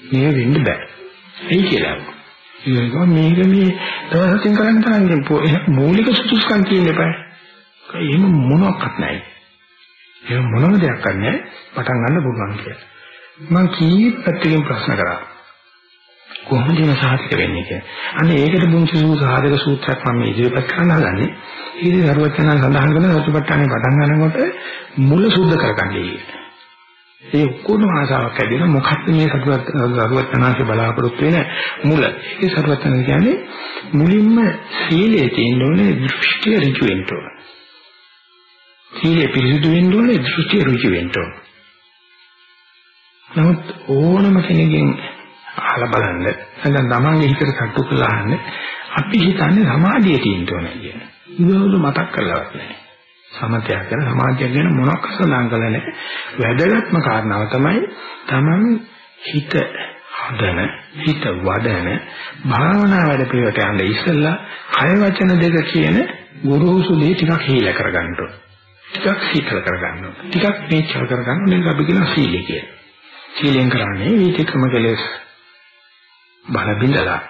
මේ වෙන්න බෑ. එයි කියලා. ඒක මේක මේ දවසකින් කරන්න තරම් මූලික සුදුසුකම් තියෙන්න එපා. එහෙම මොනවත් නැහැ. එහෙම මොනම දෙයක් නැහැ. පටන් ගන්න පුළුවන් කියලා. මම කීප පැත්තකින් ප්‍රශ්න කරා. කොහොමද මේ සාහිත්‍ය වෙන්නේ කියලා. අන්න ඒකට මුංචි සූ සාධක සූත්‍රයක් මම ඉදිරිපත් කරන්න හදන්නේ. ඊට සරුවචන සඳහන් කරන සතුටට්ටානේ පටන් ගන්නකොට මුල සුද්ධ කරගන්නේ. ඒ ඔක්කොම ආසාවක් ඇදෙන මොකක්ද මේ සතුටත් සරුවචනාංශ බලාපොරොත්තු වෙන මුල. ඒ සරුවචන කියන්නේ මුලින්ම සීලයේ තියෙන ඕනේ දෘෂ්ටි ඍජු වෙන්න ඕන. සීලේ පිරිසිදු වෙන්න ඕනේ දෘෂ්ටි ඍජු වෙන්න ඕන. නමුත් ඕනම කෙනෙක්ගෙන් අහලා බලන්න නැත්නම් තමන්ගේ හිතට කටු කරලා අහන්න අපි හිතන්නේ සමාධිය තියෙන්න ඕනේ කියන. ඉවවලු මතක් කරලවත් නැහැ. සමතයක් ගැන සමාධිය ගැන මොනක් සඳහන් කළා නැහැ. වැදගත්ම කාරණාව තමයි තමන් හිත හදන හිත වඩන භාවනා වැඩ පිළිවෙලට යන්න ඉස්සෙල්ලා කය වචන දෙක කියන ගුරුසු දේ ටිකක් හීල කරගන්න ඕනේ. ටිකක් සීතල කරගන්න ඕනේ. ටිකක් මේචල් කරගන්න ඕනේ. අපි කියන සීලය කියලා. සීලෙන් කරන්නේ විචක්‍රම කෙලෙස් බල බිඳලා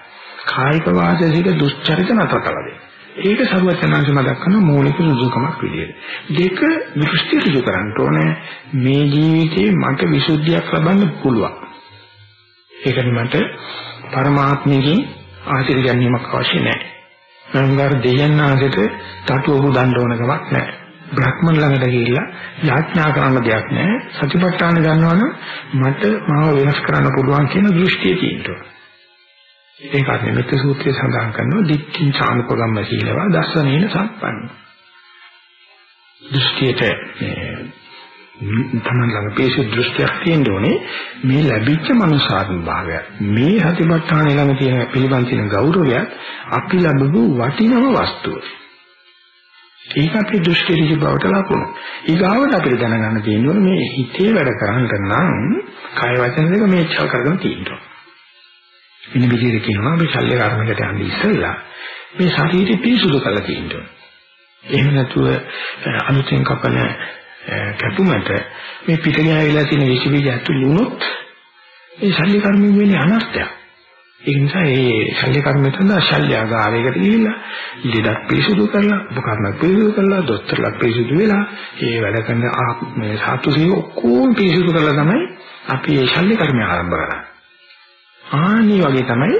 කායික වාචික දුස්චරිත නතර කළා. ඒක සරුවචනාංශ මතක් කරන මූලික සුදුකමක් විදියට. දෙක දෘෂ්ටි ඍජු කරන්න ඕනේ මේ ජීවිතේ මට විසුද්ධියක් ලබන්න පුළුවන්. ඒකනි මට පරමාත්මයෙන් ආශිර්වාද ගැනීමක් අවශ්‍ය නැහැ. මම දෙයයන් ආසෙට තටුව පුදන්න ඕන කමක් නැහැ. බ්‍රහ්මන් ළඟට ගිහිල්ලා යාඥා කරන්න දෙයක් නැහැ. සතිපට්ඨාන ගන්නවනම් මට මාව වෙනස් කරන්න පුළුවන් කියන දෘෂ්ටිය තියෙනවා. ඒක අනිමිත් සූත්‍රයේ සඳහන් කරනවා දික්ඛින් චානුපගම්ම සීලවා දස්සනේන සම්පන්න. දෘෂ්ටියට තමන් ළඟ පේශ දෘෂ්ටියක් තියෙන්න ඕනේ මේ ලැබිච්ච මනුසාරණ භාවය. මේ හතිපට්ඨාන ළඟ තියෙන පිළිබඳ තියෙන ගෞරවයත් අපි ලැබපු වටිනම වස්තුව. ඒක අපේ දෘෂ්ටි ඍජු බවට ලකුණු. ඊගාවට අපිට දැනගන්න තියෙනවා මේ හිතේ වැඩ කරන්න නම් කය වචන දෙක මේචල් කරගෙන තියෙනවා. වෙන විදිහට කියනවා අපි ශල්‍ය කර්මයකට යන්නේ ඉස්සෙල්ලා මේ ශරීරය පිරිසුදු කරලා තියෙනවා. එහෙම නැතුව අලුතෙන් කපන කැපුමට මේ පිට ගෑවිලා තියෙන විස බීජ ඇතුළු වුණොත් ඒ ශල්‍ය කර්මෙ වෙන්නේ අනර්ථයක්. ඒ නිසා මේ ශල්‍ය කර්මය තමයි ශල්‍යාගාරයකට ගිහිල්ලා ඉඩක් පිරිසුදු කරලා උපකරණ පිරිසුදු කරලා දොස්තරලා පිරිසුදු වෙලා ඒ වැඩ කරන මේ සාතුසිය ඔක්කොම පිරිසුදු කරලා තමයි අපි මේ ශල්‍ය කර්මය ආරම්භ කරන්නේ. ආනි වගේ තමයි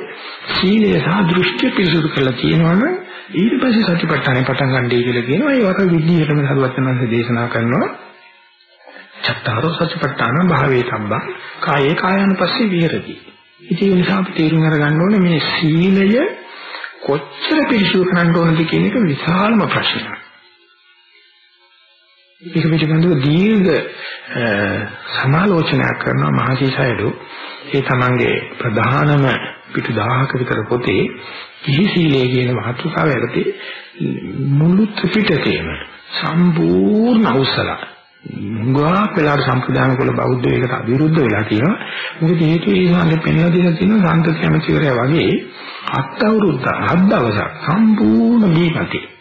සීලය සහ දෘෂ්ටි පිරිසුදු කරලා තියෙනවනම් ඊට පස්සේ සතිපට්ඨානෙ පටන් ගන්නයි කියලා කියනවා. ඒ වගේ විදිහටම සරුවචනන්ස දේශනා කරනවා. චත්තාරෝ සතිපට්ඨාන භාවේ සම්බා කායේ කායानुපස්සේ විහෙරති. ඉතින් ඒ නිසා අපි තේරුම් අරගන්න ඕනේ මේ සීලය කොච්චර පිරිසුදු කරන්න ඕනද කියන එක විශාලම ප්‍රශ්නයක්. ඒක පිළිබඳව දීර්ඝ සමාලෝචනයක් කරන මහසීසයඩෝ ඒ තමන්ගේ ප්‍රධානම පිටු 1000ක විතර පොතේ කිහි සීලය කියන මාතෘකාව යටතේ මුළු ත්‍රිපිටකයම සම්පූර්ණ අවසලා මුගා පෙළාර සම්ප්‍රදාන කුල බෞද්ධ ඒකට අවිරුද්ධ වෙලා තියෙනවා. මොකද හේතුව ඒ සංගේ පෙන්ලා දෙලා තියෙනවා සාන්ත කැමැතිවරයා වගේ අත් අවුරුද්ද හත් දවසක් සම්පූර්ණ දීපති.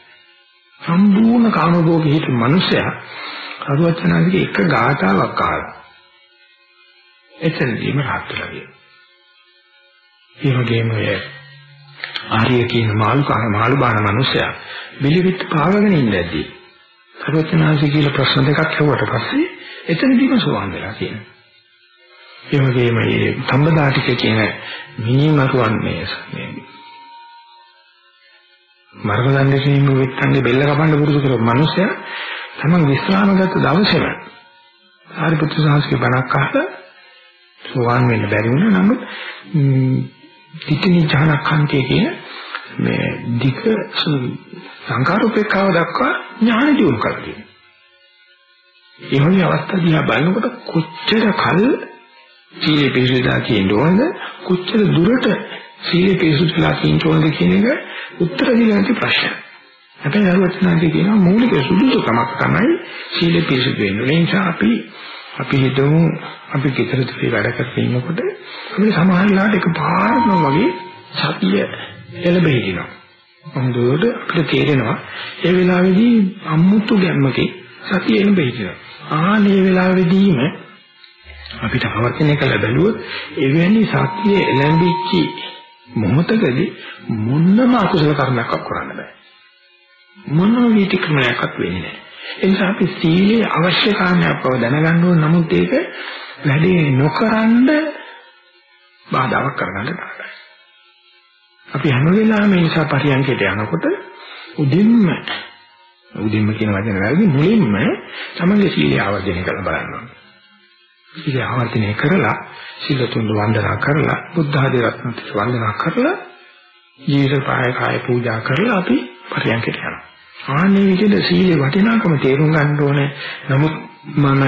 සම්පූර්ණ කාමභෝගී හිට මිනිසයා අරුවචනාගේ එක ගාතාවක් අහලා. එතනදීම rahat වෙලා ගියා. ඒ වගේම ආර්ය කියන මාළු කන මාළු බාන මිනිසයා බිලිවිත් පාවගෙන ඉඳදී සර්වඥාන්සේ කියලා ප්‍රශ්න දෙකක් ඇහුවට පස්සේ එතනදීම සෝවන් වෙලා කියනවා. ඒ වගේම මේ සම්බදාටික කියන මිනිමරුවන් මේ මේ මර්ගදණ්ඩේ විත්තන්ගේ බෙල්ල කපන්න පුරුදු කරපු මිනිස්සයා තමන් විශ්‍රාම ගත දවසේම ආරිපුත්‍ර සාංශික බණක් අහලා සෝවන් වෙන්න බැරි වුණා නමුත් තිතිනි ඥානකාන්තයේ කියන මේ ධික සංකාරූපේක්ෂාව දක්වා ඥාන දියුණු කරලා තියෙනවා. ඒ වගේ අවස්ථා දිහා බලනකොට කොච්චර කල් සීලේ පිළිසුදා කියන ඕනද කොච්චර දුරට සීලේ පිළිසුදලා කියන ඕනද කියන එක උත්තර දෙන්න නැති ප්‍රශ්නයක්. හැබැයි අරුවචනාදී කියනවා මූලික සුදුසුකමක් තමයි සීලේ පිළිසුදු වෙන්න. ඒ නිසා අපි අපි හිතමු අපි කිතරතුලේ වැඩ කරගෙන ඉන්නකොට අපිට සමහරවිට එකපාරම වගේ සතිය එළබෙහිනවා. හොඳට අපිට තේරෙනවා ඒ වෙලාවේදී අමුතු ගැම්මකේ සතිය එළඹෙහිනවා. ආනේ වෙලාවේදීම අපිට අවර්තනය කළ බැලුවොත් එවැනි සත්‍යයේ එළඹිච්ච මොහොතකදී මොනම අකුසල කර්මයක් කරන්න බෑ. මොනම විතික්‍රමයක්වත් වෙන්නේ නැහැ. ඒ නිසා අපි සීලේ අවශ්‍ය කාරණයක් බව දැනගන්න ඕන නමුත් ඒක වැඩි නොකරනද බාධාවක් කරගන්න තරයි. අපි හැම වෙලාවෙම මේ නිසා පරියන්කයට යනකොට උදින්ම උදින්ම කියන වචන වැරදි මුලින්ම තමන්ගේ සීලය ආවර්ජනය කරලා බලන්න ඕනේ. සීලය ආවර්ජනය කරලා සීල තුන් වන්දනා කරලා බුද්ධ ආදී රත්නත් වන්දනා කරලා ජීවිත පාය කාය පූජා කරලා අපි පරියන්කයට යනවා. ආන්නේ විදිහට සීලේ වටිනාකම තේරුම් ගන්න ඕනේ. නමුත් මම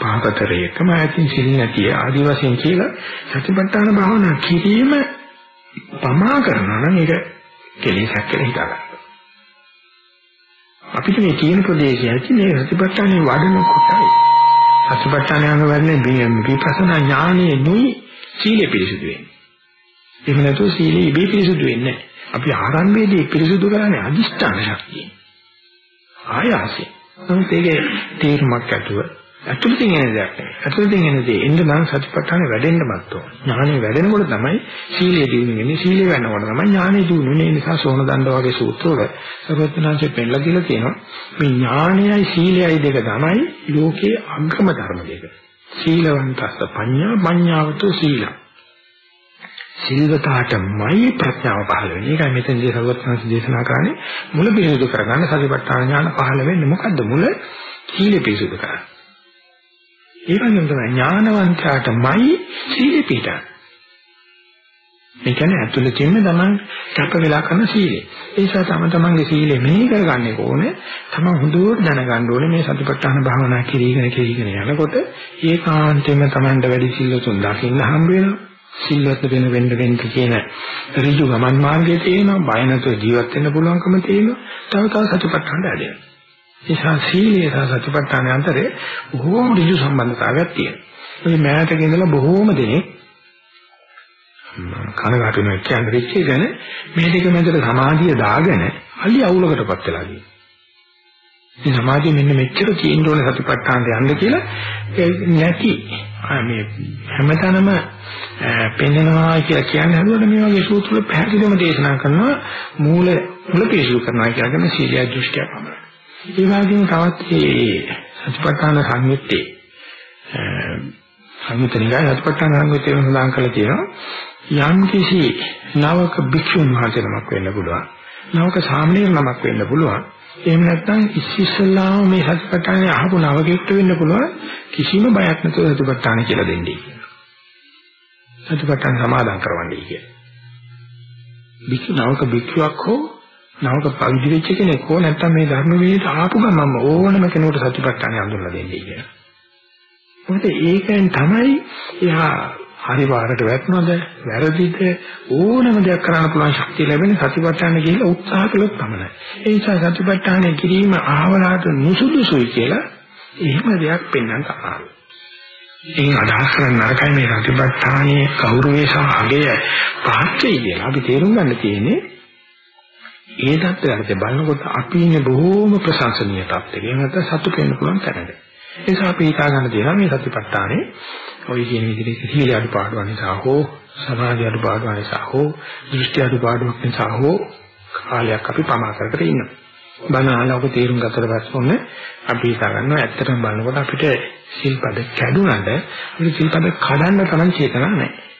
පාපතරයකම ඇතින් සිල් නැතිය ආදි වශයෙන් කියලා සතිපට්ඨාන භාවනා කිරීම පමා කරනවා නම් ඒක කෙලෙසක් කියලා හිතා ගන්න. අපිට මේ තියෙන ප්‍රදේශයයි මේ සතිපට්ඨානේ වඩන කොටයි. සතිපට්ඨාන යන වෙන්නේ විපස්සනා ඥානෙ නුයි සීලෙ පිරිසුදු වෙන්නේ. එහෙම නැතුව සීලෙ ඉබේ පිරිසුදු වෙන්නේ නැහැ. අපි ආරම්භයේදී පිරිසුදු කරන්නේ අදිෂ්ඨාන ශක්තියෙන්. ආයාසයෙන්. නමුත් ඒකේ තීරමක් ඇතුව ඇතුළතින් එන දෙයක් නෙවෙයි. ඇතුළතින් එන දේ එන්න නම් සතිපට්ඨානෙ වැඩෙන්නමත් ඕන. ඥානෙ වැඩෙනකොට තමයි සීලය දිනු වෙන්නේ. සීලය වෙනකොට තමයි ඥානෙ දිනු වෙන්නේ. ඒ නිසා සෝන දණ්ඩ වගේ සූත්‍රවල සර්වඥාන්සේ පෙන්නලා දීලා තියෙනවා. මේ ඥානයයි සීලයයි දෙක තමයි ලෝකයේ අග්‍රම ධර්ම දෙක. සීලවන්තස්ස පඤ්ඤා පඤ්ඤාවතු සීලං. සිල්වතාටමයි ප්‍රඥාව පහළ වෙන්නේ. ඒකයි මෙතනදී සර්වඥාන්සේ දේශනා කරන්නේ මුල පිළිසුදු කරගන්න සතිපට්ඨාන ඥාන පහළ වෙන්නේ මොකද්ද? මුල සීල පිළිසුදු කරගන්න. ඒ වගේම තමයි ඥානවන්තයාටමයි සීල පිටා. මේ කියන්නේ ඇතුළතින්ම තමන් කැප වෙලා කරන සීලය. ඒ නිසා තම තමන්ගේ සීලය මෙහි කරගන්නේ කොහොමද? තමන් හොඳට දැනගන්න ඕනේ මේ සතිපට්ඨාන භාවනා කිරීගෙන කිරීගෙන යනකොට ඒකාන්තයෙන්ම තමන්ට වැඩි සිල්ලතුන් දකින්න හම්බ වෙනවා. සිල්වත් වෙන වෙන්න වෙන්න කියන ඍජු ගමන් මාර්ගයේ තියෙනවා. බය නැතුව ජීවත් වෙන්න පුළුවන්කම තියෙනවා. තව තව සතිපට්ඨාන වැඩෙනවා. නිසා සීලය සහ සතිපට්ඨාන අතරේ බොහෝම ඍජු සම්බන්ධතාවයක් තියෙනවා. මේ මෑතක ඉඳලා බොහෝම දෙනෙක් කනගාටු වෙන කියන්නේ වෙච්ච ගැන මේ දෙක මැදට සමාධිය දාගෙන අලි අවුලකටපත් වෙලා තියෙනවා. මේ සමාධිය මෙන්න මෙච්චර තියෙන්න ඕන සතිපට්ඨානට යන්න කියලා නැති මේ හැමතැනම පෙන්නනවා කියලා කියන්නේ හදුවට මේ වගේ සූත්‍ර පැහැදිලිවම දේශනා කරනවා මූල මුල පිළිසු කරනවා කියන්නේ සීලය දෘෂ්ටිය පමණයි. ඒ වගේම තවත් මේ සතිපට්ඨාන සංයුත්තේ සංයුතනිකයි සතිපට්ඨාන සංයුත්තේ සඳහන් කරලා තියෙනවා යම් කිසි නවක භික්ෂුන් වහන්සේ නමක් වෙන්න පුළුවන්. නවක සාමණේර නමක් වෙන්න පුළුවන්. එහෙම නැත්නම් ඉස්සෙල්ලාම මේ සතිපට්ඨානේ අහපු නවකෙක්ට වෙන්න පුළුවන් කිසිම බයක් නැතුව සතිපට්ඨාන කියලා දෙන්නේ. සතිපට්ඨාන සමාදන් කරවන්නේ කියලා. භික්ෂු නවක භික්ෂුවක් හෝ නවක පවිදි වෙච්ච කෙනෙක් හෝ නැත්නම් මේ ධර්ම විනයට ආපු ගමන්ම ඕනම කෙනෙකුට සතිපට්ඨානය අඳුරලා දෙන්නේ කියලා. මොකද ඒකෙන් තමයි එහා හරි වාරට වැටුණද වැරදිද ඕනම දෙයක් කරන්න පුළුවන් ශක්තිය ලැබෙන සතිපට්ඨාන කියලා උත්සාහ කළොත් පමණයි. ඒ නිසා සතිපට්ඨාන කිරීම ආවලාට නුසුදුසුයි කියලා එහෙම දෙයක් පෙන්වන්න තමයි. ඉතින් අදහස් කරන්න නරකයි මේ සතිපට්ඨානයේ කෞරවේ සහ අගය පහත් වෙයි කියලා අපි තේරුම් ගන්න තියෙන්නේ ඒ தත්ත්වයට බලනකොට අපි ඉන්නේ බොහොම ප්‍රශංසනීය තත්ත්වයක. ඒ නැත්නම් සතුට වෙන්න පුළුවන් තැනක. ඒ නිසා අපි හිතා ගන්න තියෙනවා මේ සතිපට්ඨානේ ඔය කියන විදිහට සීල අඩුපාඩු නිසා හෝ සමාධි අඩුපාඩු නිසා හෝ දෘෂ්ටි අඩුපාඩු නිසා හෝ කාලයක් අපි පමා කරකට ඉන්නවා. බණ අහලා ඔබ තේරුම් ගත්තට පස්සේ ඔන්න අපි හිතා ගන්නවා ඇත්තටම බලනකොට අපිට සිල්පද කැඩුනට අපිට සිල්පද කඩන්න තරම් චේතනාවක් නැහැ.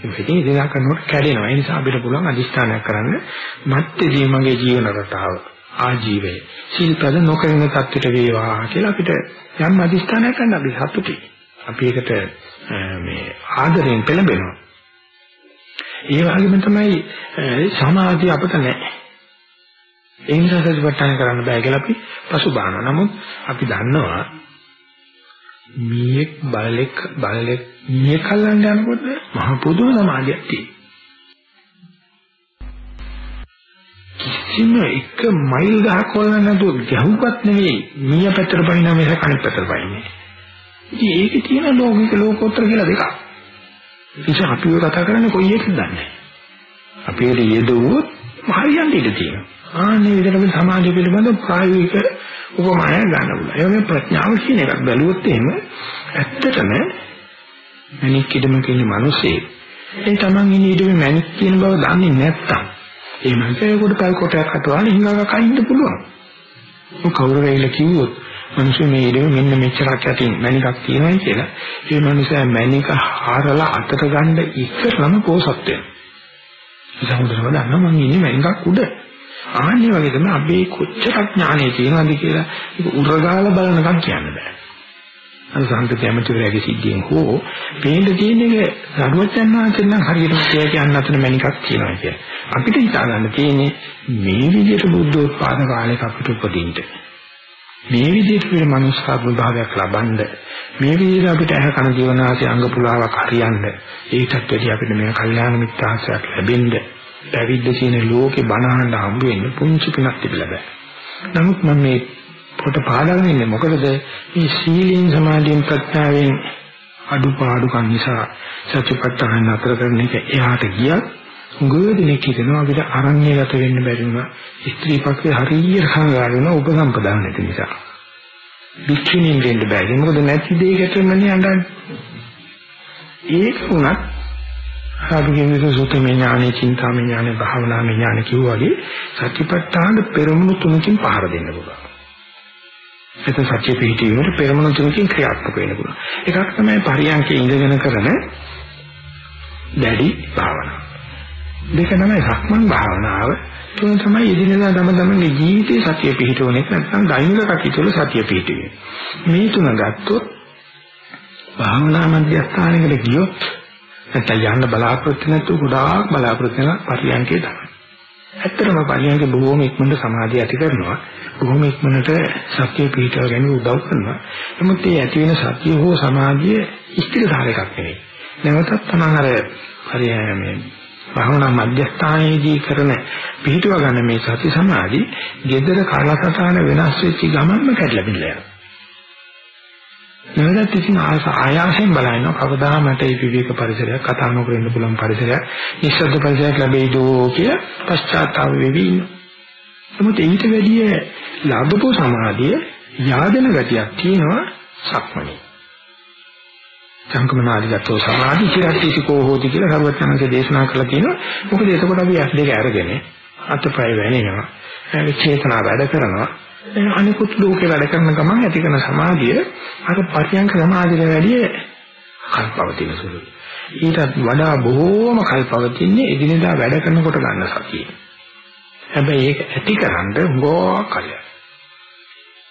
මේකේ ඉඳලා කරනකොට කැඩෙනවා. ඒ නිසා අපිට පුළුවන් අදිස්ථානයක් කරන්න මත්තේදී මගේ ජීවන රටාව ආජීවය සිල්පද නොකරන තත්ත්වයට වේවා කියලා අපිට යම් අදිස්ථානයක් ගන්න අපි සතුටුයි. අපි ඒකට මේ ආදරයෙන් පෙළඹෙනවා. ඒ වගේම තමයි සමාධිය අපිට නැහැ. ඒ නිසා සතිපට්ඨාන කරන්න බෑ කියලා අපි පසුබානවා. නමුත් අපි දන්නවා මීයක් බලලෙක් බලලෙක් මීය කල්ලන්න යනකොට මහ පුදුම සමාධියක් තියෙනවා. කිසිම එක මයිල් ගහක් වල නැතුව ගැහුවත් නෙවෙයි මීය පැත්තට පනිනා මේක කණිත් පැත්තට පනින්නේ. ඉතින් ඒකේ තියෙන ලෝකික ලෝකෝත්තර කියලා දෙකක්. ඉතින් අපි ඔය කතා කරන්නේ කොයි එකද දන්නේ. අපි ඒක යෙදුවොත් හරියන්න ඉඩ තියෙනවා. ආන්නේ විදිහට සමාධිය පිළිබඳ ප්‍රායෝගික උපමානයක් ගන්න පුළුවන්. ඒ වගේ ප්‍රඥාව කියන එකක් බැලුවොත් එහෙම ඇත්තටම මැණික් ඉදමක ඉන්න මිනිස්සේ ඒ තමන් ඉන්නේ ඉදමේ මැණික් කියන බව දන්නේ නැත්තම් ඒ මනුස්සයා කොට පල් කොටයක් අතවලා හිඟාක කයින්ද පුළුවන්. ඔය කවුරු වෙයිලා කිව්වොත් මිනිස්සු මේ ඉදමේ මෙන්න මෙච්චරක් ඇතින් මැණිකක් තියෙනවා කියලා ඒ මනුස්සයා මැණික හාරලා අතට ගන්න ඉස්සරම පෝසත් වෙනවා. සමුද්‍රව දන්නා මං ඉන්නේ මැණිකක් උඩ. ආන්නේ වගේ තමයි අපේ කොච්චර ඥානෙ තියෙනවද කියලා ඒක උරගාලා බලනකම් කියන්න බෑ. අර සම්පත ඇමතිවරයාගේ සිද්ධියෙන් හෝ පේන්න තියෙන එක සරුවචන් වහන්සේ නම් හරියටම කිය කියන්න අතන මැණිකක් තියෙනවා කිය. අපිට හිතා ගන්න තියෙන්නේ මේ විදිහට බුද්ධෝත්පාද කාලයක අපිට උපදින්න. මේ විදිහට මේ මනුස්සාත්ම භාවයක් ලබනද මේ විදිහට අපිට ඇහ කන ජීවනාසය අංග පුලාවක් හරියන්න ඒකත් වැඩි අපිට මේ කල්යාණ මිත්‍යාසයක් ලැබෙන්න පැවිද්ද කියන ලෝකේ බණහන්න හම්බ වෙන්න පුංචි පිනක් තිබිලා බෑ. නමුත් මම මේ පොත පාඩම් ඉන්නේ මොකද මේ සීලෙන් සමාධියෙන් ප්‍රඥාවෙන් අඩුපාඩුකම් නිසා සත්‍යපත්තහන් අතර කරන එක එහාට ගියත් ගොඩනෙක් හිතනවා අපිට අරණ්‍ය ගත වෙන්න බැරි වුණා. ස්ත්‍රී පක්ෂේ හරියට සංගාර වෙන උපසම්පදාන නැති නිසා. වික්ෂිනින් දෙන්න බැරි. මොකද නැති දෙයකට මන්නේ අඬන්නේ? ඒක උනත් සාධුකෙන්නේ සුතමේ ඥානෙ චින්තාමේ ඥානෙ භාවනාමේ ඥානෙ කිව්වාගේ සත්‍යපට්ඨාන පෙරමුණු තුනකින් පහර දෙන්න පුළුවන් එතන සත්‍ය පිහිටීමේ පෙරමුණු තුනකින් ක්‍රියාත්මක වෙන්න පුළුවන්. එකක් තමයි පරියන්කේ ඉඳගෙන කරන දැඩි භාවනාව. දෙක තමයි සක්මන් භාවනාව. තුන තමයි ඉදිරියදා තම තමන්ගේ ජීවිතේ සත්‍ය පිහිටවන්නේ නැත්නම් දෛනික කටයුතු සත්‍ය පිහිටීම. මේ තුන ගත්තොත් භාවනා මධ්‍යස්ථානයකට ගියොත් නැත්නම් යන්න බලාපොරොත්තු නැතුව ගොඩාක් බලාපොරොත්තු වෙන පරියන්කේ තමයි. ඇත්තටම පරියන්කේ බොහොම ඉක්මනට සමාධිය ඇති කරනවා. බොහොම ඉක්මනට සත්‍ය පිහිටව ගැනීම උදව් කරනවා. නමුත් මේ ඇති වෙන සත්‍ය හෝ සමාධිය ස්ථිරතාවයක් නෙවෙයි. නැවතත් තමයි අර හරි මේ භාවනා මධ්‍යස්ථානයේදී කරන පිහිටව ගන්න මේ සති සමාධි gedara කාලසටහන වෙනස් වෙච්ච ගමන්ම කැඩලා බිඳලා යනවා. නැවතත් ඉතින් ආයාසයෙන් බලනවා කවදා මට මේ විවේක පරිසරයක් කතා නොකර ඉන්න පුළුවන් පරිසරයක් නිශ්ශබ්ද පරිසරයක් ලැබෙයිද කියලා පශ්චාත්තාප වෙවි ඉන්නවා. නමුත් ඊට වැඩිය ලැබපු සමාධිය යාදෙන ගතියක් තියෙනවා සක්මණේ. සංකමනාදිගතෝ සමාධි චිරට්ටිසිකෝ හෝති කියලා සර්වඥාන්සේ දේශනා කළා තියෙනවා. මොකද එතකොට අපි ඇස් දෙක අරගෙන අතපය වැනෙනවා. චේතනා වැඩ කරනවා. අනිකුත් ලෝකේ වැඩ කරන ගමන් ඇති කරන සමාධිය අර පරියංක සමාධියට වැඩිය කල්පවතින සුළුයි. ඊටත් වඩා බොහෝම කල්පවතින්නේ එදිනෙදා වැඩ කරනකොට ගන්න සතිය. හැබැයි ඒක ඇතිකරන්න ගෝ කලිය.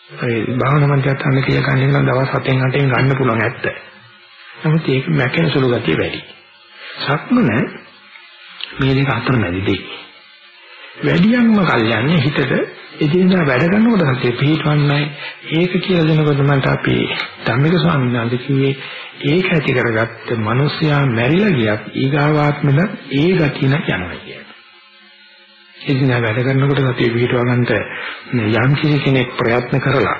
ඒ භාවනා මන්ත්‍රයන් කියලා ගන්න නම් දවස් 7න් 8න් ගන්න පුළුවන් ඇත්ත. නමුත් ඒක මැකෙන සුළු ගතිය වැඩි. සක්මන මේ දෙක අතර මැදි දෙයි. වැඩියන්ම කල්යන්නේ හිතට එදිනදා වැඩ කරනකොට සතිය පිහිටවන්නේ ඒක කියලා දෙනකොට මට අපි ධම්මික ස්වාමීන් වහන්සේ කිව්වේ ඒක ඇති කරගත්ත මිනිසයා මැරිලා ගියත් ඊගාවාත්මෙද ඒ ගතිය නැ යනවා කියන්නේ. එදිනා වැඩ කරනකොට සතිය පිටව ගන්නට යම් කිසි කෙනෙක් ප්‍රයත්න කරලා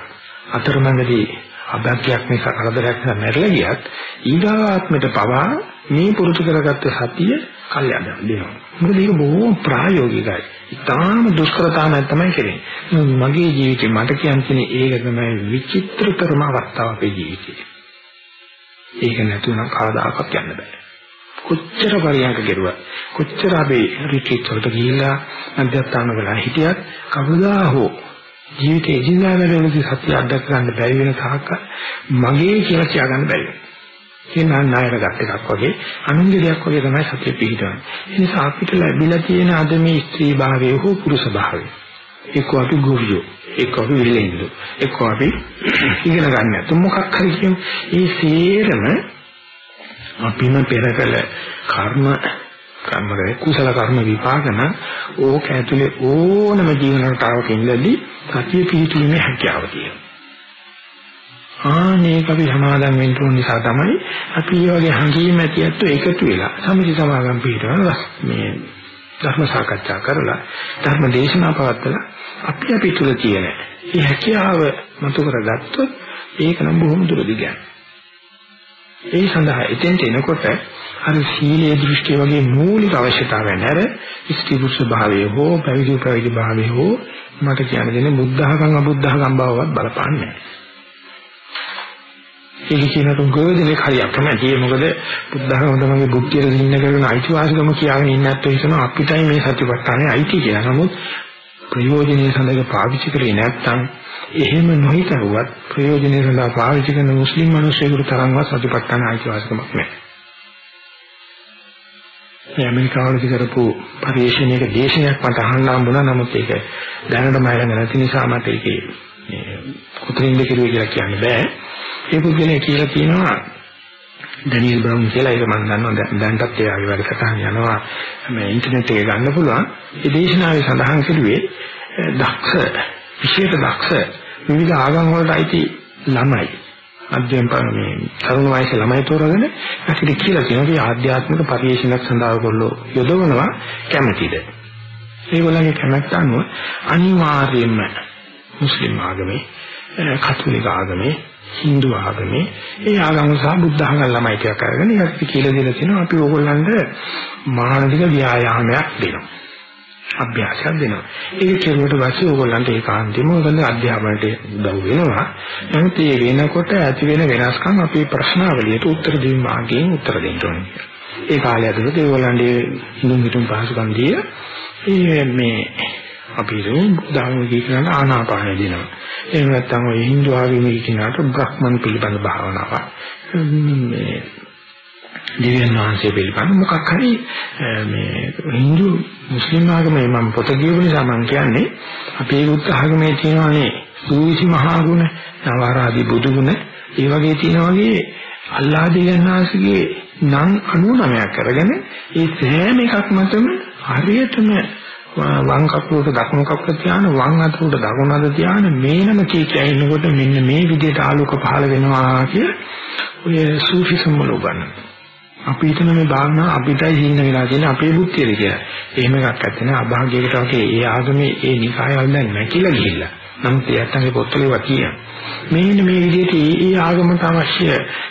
අතරමඟදී අභ්‍යක්තියක් නිසා කරදරයක් නිසා මැරලා ගියත් ඊගාත්මයට පවා මේ පුරුදු කරගත්ත සතිය කල්යන්න දෙනවා. මොකද මේක බොහොම ප්‍රායෝගිකයි. ඉතාම දුෂ්කරතාවක් තමයි කරන්නේ. මගේ ජීවිතේ මට කියන්නේ ඒක තමයි විචිත්‍රතරම අවස්ථාව අපේ ජීවිතේ. ඒක නැතුණම් කවදාකවත් යන්න බෑ. කොච්චර පරියන්ක කෙරුවා කොච්චර අපි රිට්‍රීට් වලට ගිහිල්ලා අධ්‍යාත්ම වල හිටියත් කවදා හෝ ජීවිතේ ජීඳා වැඩවලදී සත්‍ය අත්දැක ගන්න බැරි වෙන සාහක මගේ කියලා කියා ගන්න බැරි වෙනවා. ඒ නායකගත එකක් වගේ අනුන්ගේ දෙයක් වගේ තමයි සත්‍ය පිළිගන්නේ. ඒ නිසා අපිට ලැබිලා තියෙන අද මේ ස්ත්‍රී භාවය හෝ පුරුෂ භාවය එක්ක අපි ගොවියෝ එක්ක අපි විලෙන්දු එක්ක අපි ඉගෙන ගන්න නැතු මොකක් හරි කියමු. ඒ සේරම අපිම පෙර කළ කර්ම කර්මරේ කුසල කර්ම විපාකන ඕක ඇතුලේ ඕනම ජීවන රටාවක ඉඳලදී සතිය පිහිටීමේ හැකියාව තියෙනවා. ආනේක අපි සමාදන් වෙන්න ඕන නිසා තමයි අපි මේ වගේ හංගීම් ඇතියත් එකතු වෙලා සමිති සමාගම් පිටවල මේ ධර්ම සාකච්ඡා කරලා ධර්ම දේශනා පවත්වලා අපි අපි තුල තියෙන මේ හැකියාව මතු කරගත්තොත් ඒක නම් බොහොම දුරදි ගන්න. ඒ සඳහා එතෙන්ට එනකොට අර සීලයේ දෘෂ්ටි වගේ මූලික අවශ්‍යතාවයන් අර ඉස්තිපුරුෂ භාවයේ හෝ පැවිදි පැවිදි භාවයේ හෝ මට කියන්න දෙන්නේ බුද්ධහගම් අබුද්ධහගම් බවවත් බලපන්නේ ඒක කියන තුන්කෝදෙනේ හරියක් තමයි. ඒ මොකද බුද්ධඝම තමගේ බුද්ධියට දින්න කරන අයිතිවාසිකම කියාගෙන ඉන්න ඇත්තෝ හිතන අපිටයි මේ සත්‍යපට්ඨානේ අයිති කියලා. නමුත් ප්‍රයෝජනෙයි සඳහා පාවිච්චි කරේ නැත්නම් එහෙම නොහිතවුවත් ප්‍රයෝජනෙයි සඳහා පාවිච්චි කරන මුස්ලිම් මිනිස්සුන්ට තරම්වත් සත්‍යපට්ඨාන අයිතිවාසිකමක් නැහැ. මේ ඇමරිකාවලදී කරපු පරිශ්‍රණයක දේශනයක් මට අහන්න හම්බුණා නමුත් ඒක දැනට මම ළඟ නැති නිසා මට ඒකේ කොතනින්ද කිරුවේ කියලා කියන්න බෑ ඒ පුද්ගලයා කියලා කියනවා ඩැනියල් බ්‍රවුන් කියලා. ඒක මම දන්නවා. දැන්ටත් ඒ වගේ වැඩසටහන් යනවා. මේ ඉන්ටර්නෙට් එකේ ගන්න පුළුවන්. ඒ දේශනාවේ සඳහන් කරුවේ දක්ෂ විශේෂ දක්ෂ විවිධ ආගම් වලට අයිති ළමයි. අධ්‍යයන මේ තරුණ වයසේ ළමයි තෝරගෙන අපිට කියලා තියෙනවා මේ ආධ්‍යාත්මික පරිශීලනයක් සඳහා ඔයගොල්ලෝ යොදවනවා කැමැතිද? ඒගොල්ලන්ගේ කැමැත්ත අනුව අනිවාර්යයෙන්ම මුස්ලිම් ආගමේ කතෝලික ආගමේ Hindu ආගමේ ඒ ආගම සහ බුද්ධ ආගම ළමයි ටිකක් අරගෙන ඒකට කියලා දෙලා තිනවා අපි ඕගොල්ලන්ට මානසික ව්‍යායාමයක් දෙනවා අභ්‍යාසයක් දෙනවා. ඒක කෙරුවට පස්සේ ඕගොල්ලන්ට ඒකාන්තයෙන්ම ඔයගොල්ලෝ අධ්‍යාපනයට උදව් වෙනවා. නමුත් මේ වෙනකොට ඇති වෙන වෙනස්කම් අපේ ප්‍රශ්නාවලියට උත්තර දෙන්න මාර්ගයෙන් උත්තර දෙන්න ඕනේ. ඒ කාලය ඇතුළත ඒගොල්ලන්ට හිඳුන් හිටුන් පහසුකම් දී මේ අපි ධර්මයේ කියන ආනාපානය දෙනවා. එහෙම නැත්නම් ඔය Hindu ආගමේ කියනකට බ්‍රහ්මන් පිළිබඳ භාවනාවක්. මේ දිව්‍යන් වහන්සේ පිළිබඳ මොකක් හරි මේ Hindu මුස්ලිම් ආගමේ මම පොත කියවු නිසා මම කියන්නේ අපේ බුද්ධ ආගමේ තියෙනවානේ සූවිසි මහා ගුණ, නවආරාදී බුදු ගුණ, ඒ වගේ තියෙනවා වගේ අල්ලාහ දිව්‍යන් වහන්සේගේ නම් 99ක් අරගෙන ඒ සෑම එකක් මතම හරියටම වම් කකුලට දකුණු කකුල තියාන වම් අතට දකුණු අත තියාන මේනම කී කිය ඉන්නකොට මෙන්න මේ විදිහට ආලෝක පහළ වෙනවා කිය ඔය සූෆිසම් වල උගන්වනවා අපි හිතන මේ භාවනාව අපිටයි හින්න වෙලා තියෙන අපේ බුද්ධියද කියලා. එහෙම එකක් නැත්නම් නෑ අභාග්‍යයකට වගේ ඒ ආගමේ ඒ නිකායවල දැන් නැකිලා ගිහිල්ලා. නමුත් එයාටගේ පොත්වල ඒවා කියන. මේන්න මේ විදිහට ඒ ආගමට අවශ්‍ය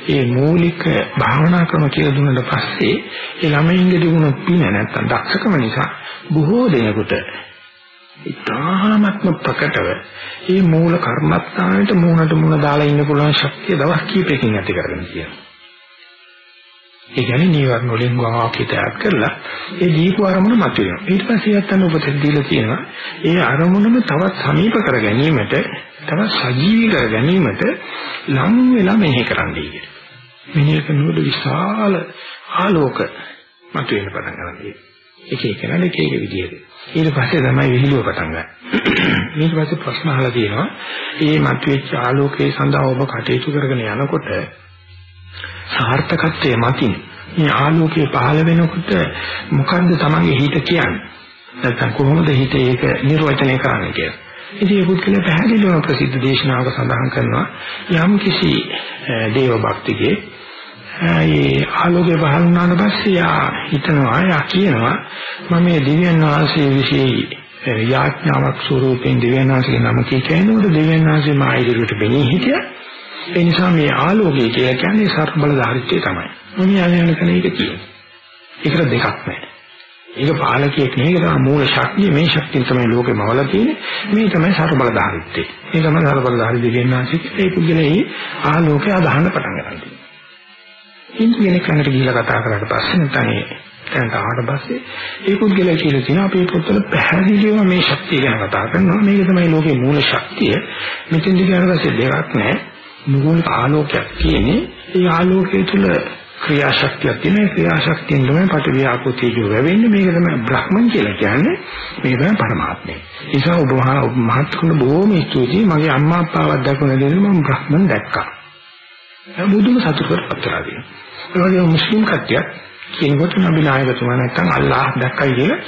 ඒ මූලික භාවනා ක්‍රම කියලා දුන්නාට පස්සේ ඒ ළමයින්ගේ දිනුන පින නැත්තම් දක්ෂකම නිසා බොහෝ දෙනෙකුට ඉතාමත්ම ප්‍රකටව මේ මූල කර්මස්ථානෙට මූණට මූණ දාලා ඉන්න පුළුවන් ශක්තිය දවස් කීපයකින් ඇති කරගෙන තියෙනවා. ඒ කියන්නේ නීවරණ වලින් වාකිතයක් කරලා ඒ දීපු අරමුණ මතුවෙනවා. ඊට පස්සේ යත්තන උපදෙස් දීලා තියෙනවා. ඒ අරමුණම තවත් සමීප කර ගැනීමට, තවත් සජීවී කර ගැනීමට ලම් වෙලා මෙහෙ කරන්නයි කියන්නේ. මෙහෙ කරනකොට විශාල ආලෝක මතුවෙන්න පටන් ගන්නවා. එක එක නේද එක එක විදියට. ඊට පස්සේ තමයි විහිළුව පටන් ගන්න. ඊට පස්සේ ප්‍රශ්න අහලා තියෙනවා. මේ මතුවෙච්ච ආලෝකයේ සඳහා ඔබ කටයුතු කරගෙන යනකොට සාර්ථකත්වයේ මතින් මේ ආලෝකයේ පහළ වෙනකොට මොකද්ද තමන්ගේ හිත කියන්නේ නැත්නම් කොහොමද හිත ඒක නිර්වචනය කරන්නේ කියලා. ඉතින් ඒ පුද්ගලයා පැහැදිලිවම ප්‍රසිද්ධ දේශනාවක සඳහන් කරනවා යම් කිසි දේව භක්තිකේ ඒ ආලෝකය පහළ වුණාට පස්සේ යා හිතනවා යා කියනවා මම මේ දිව්‍යන් වහන්සේ විශේෂ යාඥාවක් ස්වරූපයෙන් දිව්‍යන් වහන්සේගේ නම කියනකොට දිව්‍යන් වහන්සේ මා ඉදිරියට බෙනී හිටියා ඒ නිසා මේ ආලෝකය කියලා කියන්නේ සර්ව බලධාරිත්වය තමයි. මොනිය යන කෙන එක කියන්නේ. ඒකට දෙකක් නැහැ. ඒක පාලකයෙක් නෙවෙයි ඒක මූල ශක්තිය මේ ශක්තිය තමයි ලෝකෙම වල තියෙන්නේ. මේ තමයි සර්ව බලධාරිත්වය. මේ තමයි සර්ව බලධාරිත්වය කියනවා ඒ පුද්ගලයා ආලෝකය අදහන්න පටන් ගන්නවා. හින්දු කෙනෙක් ළඟට ගිහිල්ලා කතා කරාට පස්සේ නැත්නම් ඒ දැන් ආවට පස්සේ ඒ පුද්ගලයා කියලා තියෙනවා අපේ පොතවල පැහැදිලිවම මේ ශක්තිය ගැන කතා කරනවා මේක තමයි ලෝකේ මූල ශක්තිය මෙතෙන්දි කියන පස්සේ දෙකක් නැහැ නුගුණ ආලෝකයක් තියෙන්නේ. ඒ ආලෝකයේ තුල ක්‍රියාශක්තියක් තියෙන ඒ ක්‍රියාශක්තියෙන් තමයි පටිවිආපෝ තේජෝ වෙවෙන්නේ මේක තමයි බ්‍රහ්මන් කියලා කියන්නේ. මේක තමයි පරමාත්මය. ඒ නිසා ඔබ මහත්කුණ බොහොම ස්තුතියි. මගේ අම්මා අප්පාවත් දැකුණ දේ මම බ්‍රහ්මන් දැක්කා. බුදුම සතුටට පත්‍රා දෙනවා ඒ වගේම මුස්ලිම් කට්ටියක් කියනකොට නබි නායකතුමා නැත්තම් අල්ලාහ් දැක්කයි කියලා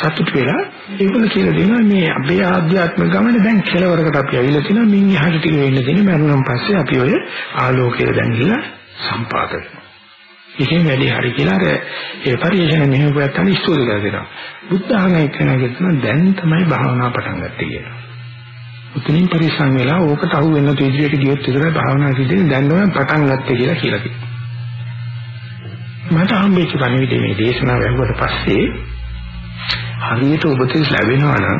සතුට වෙලා ඒගොල්ලෝ කියලා දෙනවා මේ අපේ ආධ්‍යාත්මික ගමනේ දැන් කෙලවරකට අපි ඇවිල්ලා තිනවා මින් එහාට ටික වෙන්න තියෙන මරුණන් පස්සේ අපි ඔය ආලෝකය දැන් ගිහලා සම්පාදක ඉතින් වැඩි හරි කියලා අර ඒ පරිශ්‍රණ මෙහෙම පුරත්තන් ස්තෝරි කරලා දෙනවා. බුද්ධ ආගම එක්කනගේ තමයි දැන් තමයි භාවනා පටන් ගත්තේ කියලා. උතුණින් පරිසං වෙලා ඕකට අහු වෙන තීජියට ගියොත් විතරයි භාවනා කිව්වේ දැන් තමයි පටන් ගත්තේ කියලා කියලා කිව්වා මට හම්බෙච්ච පණිවිඩේ මේ දේශනාව ඇහුවට පස්සේ හරියට උපදෙස් ලැබෙනවා නම්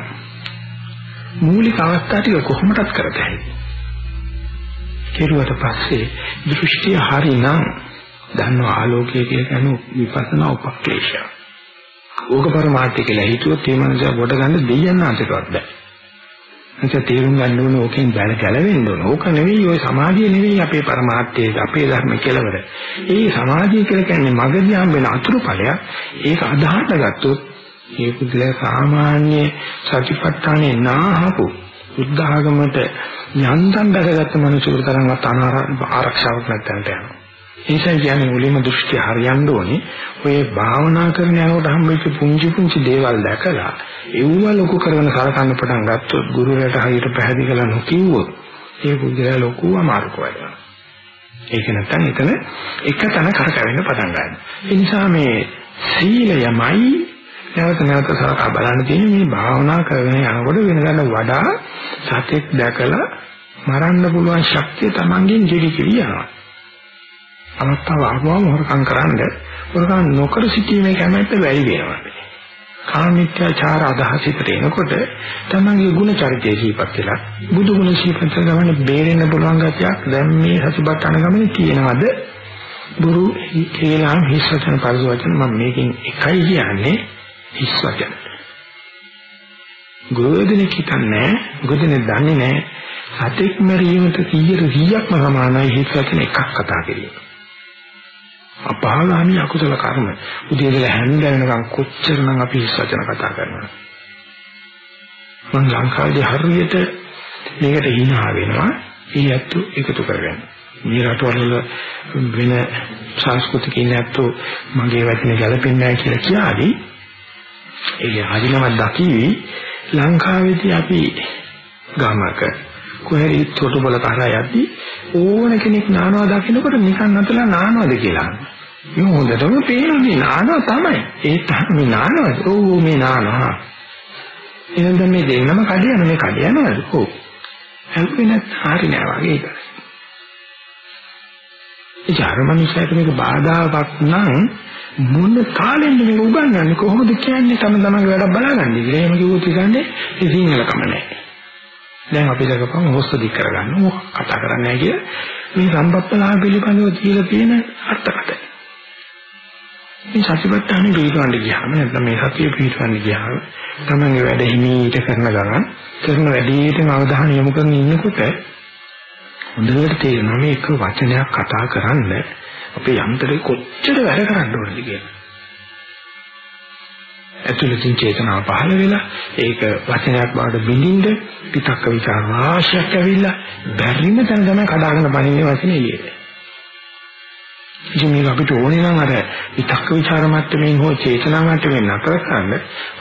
මූලික අවස්ථා ටික කොහොමදත් කරත හැකියි. කෙරුවට පස්සේ දෘෂ්ටිය හරිනම් දන්නව ආලෝකය කියලා කියන විපස්සනා උපක්ලේශය. ඕක පරමාර්ථය කියලා හිතුවොත් ඒ මනස කොට ගන්න දෙයයන් අතටවත් බෑ. එතකොට තේරුම් ගන්න ඕනේ ඕකෙන් බැල ගැලවෙන්න ඕන. ඕක නෙවෙයි ඔය සමාධිය නෙවෙයි අපේ පරමාර්ථය අපේ ධර්ම කෙලවර. ඒ සමාධිය කියලා කියන්නේ මගදී හම්බෙන අතුරු ඵලයක්. ඒක අදහන්න ගත්තොත් මේ පුදුල සාමාන්‍ය සතිපට්ඨානේ නාහපු බුද්ධ ආගමට යන්තම් දැකගත්ත මිනිසුන්ට තරම්වත් ආරක්ෂාවක් නැත්නම් යනවා. ඒසයි කියන්නේ මුලින්ම දෘෂ්ටි හරියන්න ඕනේ. ඔය භාවනා කරන යනකොට හම්බෙච්ච පුංචි පුංචි දේවල් දැකලා ඒව ලොකු කරගෙන සලකන්න පටන් ගත්තොත් ගුරුවරයාට හරියට පැහැදිලි කළා නොකියුවොත් ඒ පුද්ගලයා ලොකු අමාරුක වෙනවා. ඒක නැත්තම් එතන එක තැන කරකැවෙන්න පටන් ගන්නවා. ඒ නිසා මේ සීලයමයි නැවත නැවත සලකා බලන්න තියෙන්නේ මේ භාවනා කරගෙන යනකොට වෙනකට වඩා සත්‍යක් දැකලා මරන්න පුළුවන් ශක්තිය Tamanගෙන් ජීවි කිරියනවා. අවස්ථාව ආවම හොරකම් කරන්න හොරකම් නොකර සිටීමේ කැමැත්ත වැඩි වෙනවා. කාමීත්‍යාචාර අදහසිට එනකොට තමන්ගේ ගුණ චරිතය සිහිපත් වෙලා බුදු ගුණ සිහිපත් කරගන්න බේරෙන්න පුළුවන් ගතියක් දැන් මේ සතිපත් අන ගමනේ තියෙනවද? බුරු කියලා හිස් වචන පරිවචන මම මේකෙන් එකයි කියන්නේ හිස් වචන. ගොඩනෙක් හිතන්නේ ගොඩනෙක් දන්නේ නැහැ සතෙක් මරීමට 100 100ක්ම සමානයි හිස් වචන එකක් කතා කිරීම. අපාගාමී අකුසල කර්ම. උදේ ඉඳලා හැන්ද වෙනකම් කොච්චරනම් අපි වචන කතා කරනවද මම ලංකාවේ හරියට මේකට hina වෙනවා. ඒ ඇත්තු එකතු කරගන්න. මේ රටවල වෙන සංස්කෘතික ඉන්නැත්තු මගේ වචනේ ගැලපෙන්නේ නැහැ කියලා කියාවි ඒ හරිනම දකිවි. ලංකාවේදී අපි ගමක කොහරි තොටුබල කරා යද්දි ඕන කෙනෙක් නානවා දකින්නකොට නිකන් නැතලා නානවද කියලා. මේ හොඳටම පේන්නේ නානවා තමයි. ඒ තමයි නානවද? ඔව් මේ නානවා. එහෙනම් මේ දෙන්නම කඩියන මේ කඩියනවද? ඔව්. හැල්පේ නැත්නම් හරි නෑ වගේ ඒක. ඒ ජර්මනිසයට මේක බාධාවක් නම් මොන තාලෙන්ද මේක උගන්වන්නේ කොහොමද කියන්නේ තම තමන්ගේ වැඩ බලාගන්නේ කියලා. එහෙම කිව්වොත් ඉතින් ඒ සිංහලකම නෑ. දැන් අපි දකපම හොස්ස දික් කරගන්න ඕක කතා කරන්නේ නැහැ කිය මේ සම්පත්තලාහ පිළිබඳව තියලා තියෙන අර්ථකථනය. මේ සතිපට්ඨානෙ පිළිගන්න ගියාම නැත්නම් මේ සතිය පිළිගන්න ගියාම තමන්ගේ වැඩ හිමීට කරන ගමන් කරන වැඩේටම අවධානය යොමු කරගෙන ඉන්නකොට හොඳට තේරෙනවා මේ එක වචනයක් කතා කරන්න අපේ යන්ත්‍රේ කොච්චර වැඩ කරන්න ඕනද කියලා. ඇතුළතින් චේතනාව පහළ වෙලා ඒක වචනයක් බවට බිඳින්න පිටක්ක විචාර රාශියක් ඇවිල්ලා බැරිම තැන තමයි කඩාගෙන බණින්නේ වචනේ එළියට. ඉතින් මේක අපිට ඕනේ නම් අර පිටක්ක විචාර මට්ටමින් හෝ චේතනා මට්ටමින් නතර කරන්න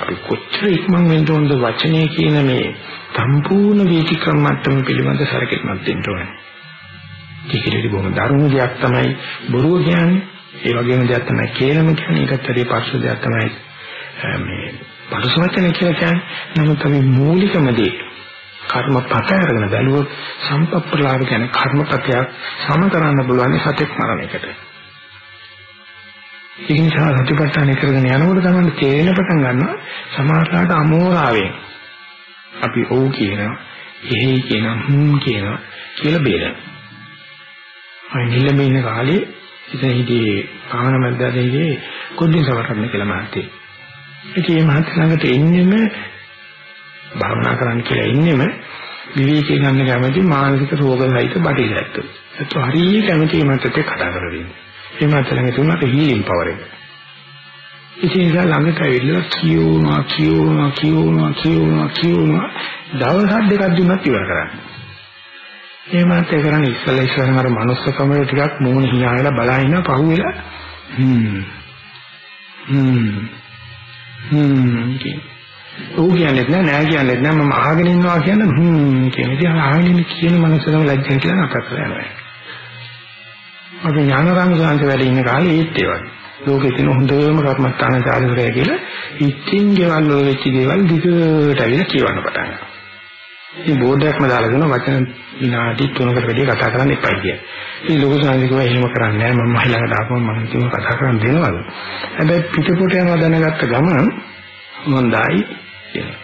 අපි කොච්චර ඉක්මන් වෙන්න ඕනද වචනේ කියන මේ සම්පූර්ණ වීතික්‍රම මට්ටම පිළිබඳ සැලකිලිමත් වෙන්න ඕනේ. ඒකෙදි බොහොම දරුණු දෙයක් තමයි බොරුව කියන්නේ. ඒ වගේම දෙයක් තමයි කේලම කියන්නේ. ඒකත් වැඩි පරිසු දෙයක් තමයි මේ පරස වචන කියලා කියන්නේ නමුත් අපි මූලිකම දේ කර්මපත අරගෙන බැලුවොත් සම්පප්පලාව කියන්නේ කර්මපතයක් සම කරන්න පුළුවන් සත්‍යක් මරණයකට. ඒ නිසා සතිපට්ඨාන කරගෙන යනකොට තමයි තේරෙන පටන් ගන්නවා සමාහලාට අමෝරාවෙන් අපි ඕ කියනවා එහෙයි කියනවා හ්ම් කියනවා කියලා බේරෙනවා. අය නිල්ලමේ ඉන්න කාලේ ඉතින් හිටියේ භාවන මැදදී කොද්දින් සවරන්න කියලා මාතේ. ඉතින් මේ මහත් ළඟට එන්නෙම භාවනා කරන්න කියලා එන්නෙම විවේකී ගන්න කැමති මානසික රෝග සහිත බඩේ ඇත්තෝ. ඒත් හරිය කැමති මතට කතා කරගෙන. මේ මහත් ළඟ තුනට හීලින් පවර් එක. ඉතින් ඒක ළඟට ඇවිල්ලා කියෝනවා කියෝනවා කියෝනවා කියෝනවා කියෝනවා දවස් දෙකක් දුන්නත් ඉවර කරන්නේ. මේ මාත් ඒ කරන්නේ ඉස්සලා ඉස්සරහම අර මනුස්සකම ටිකක් මූණ hina වෙලා බලා ඉන්න පහුවෙලා හ්ම් හ්ම් හ්ම් කියන. ਉਹ කියන්නේ නැහැ නෑ කියන්නේ නැහැ මම අහගෙන ඉන්නවා කියන හ්ම් කියන. ඉතින් අහගෙන ඉන්න කියන මනසකම ලැජ්ජා කියලා නතර කරලා යනවා. අපි ඥානරාම සාන්ත වැඩ ඉන්න කාලේ ඒත් ඒ වගේ. ලෝකේ තියෙන හොඳම කර්මස්ථාන චාරිත්‍රය කියලා ඉතින් ගෙවල් වල වෙච්ච දේවල් දිගට ඇවිල්ලා කියවන්න පටන් ගන්නවා. ඉතින් බෝඩයක්ම දාලා දෙන වචන විනාඩි 3කට වැඩි කතා කරන්න එපා කියලා. ඉතින් ලොකු සංසිකව එහෙම කරන්නේ නැහැ මම මහිලාකට ආපුවම මම කිව්ව කතා කරන්න දෙනවලු. හැබැයි පිටපොට යනවා දැනගත්ත ගමන් හොඳයි කියනවා.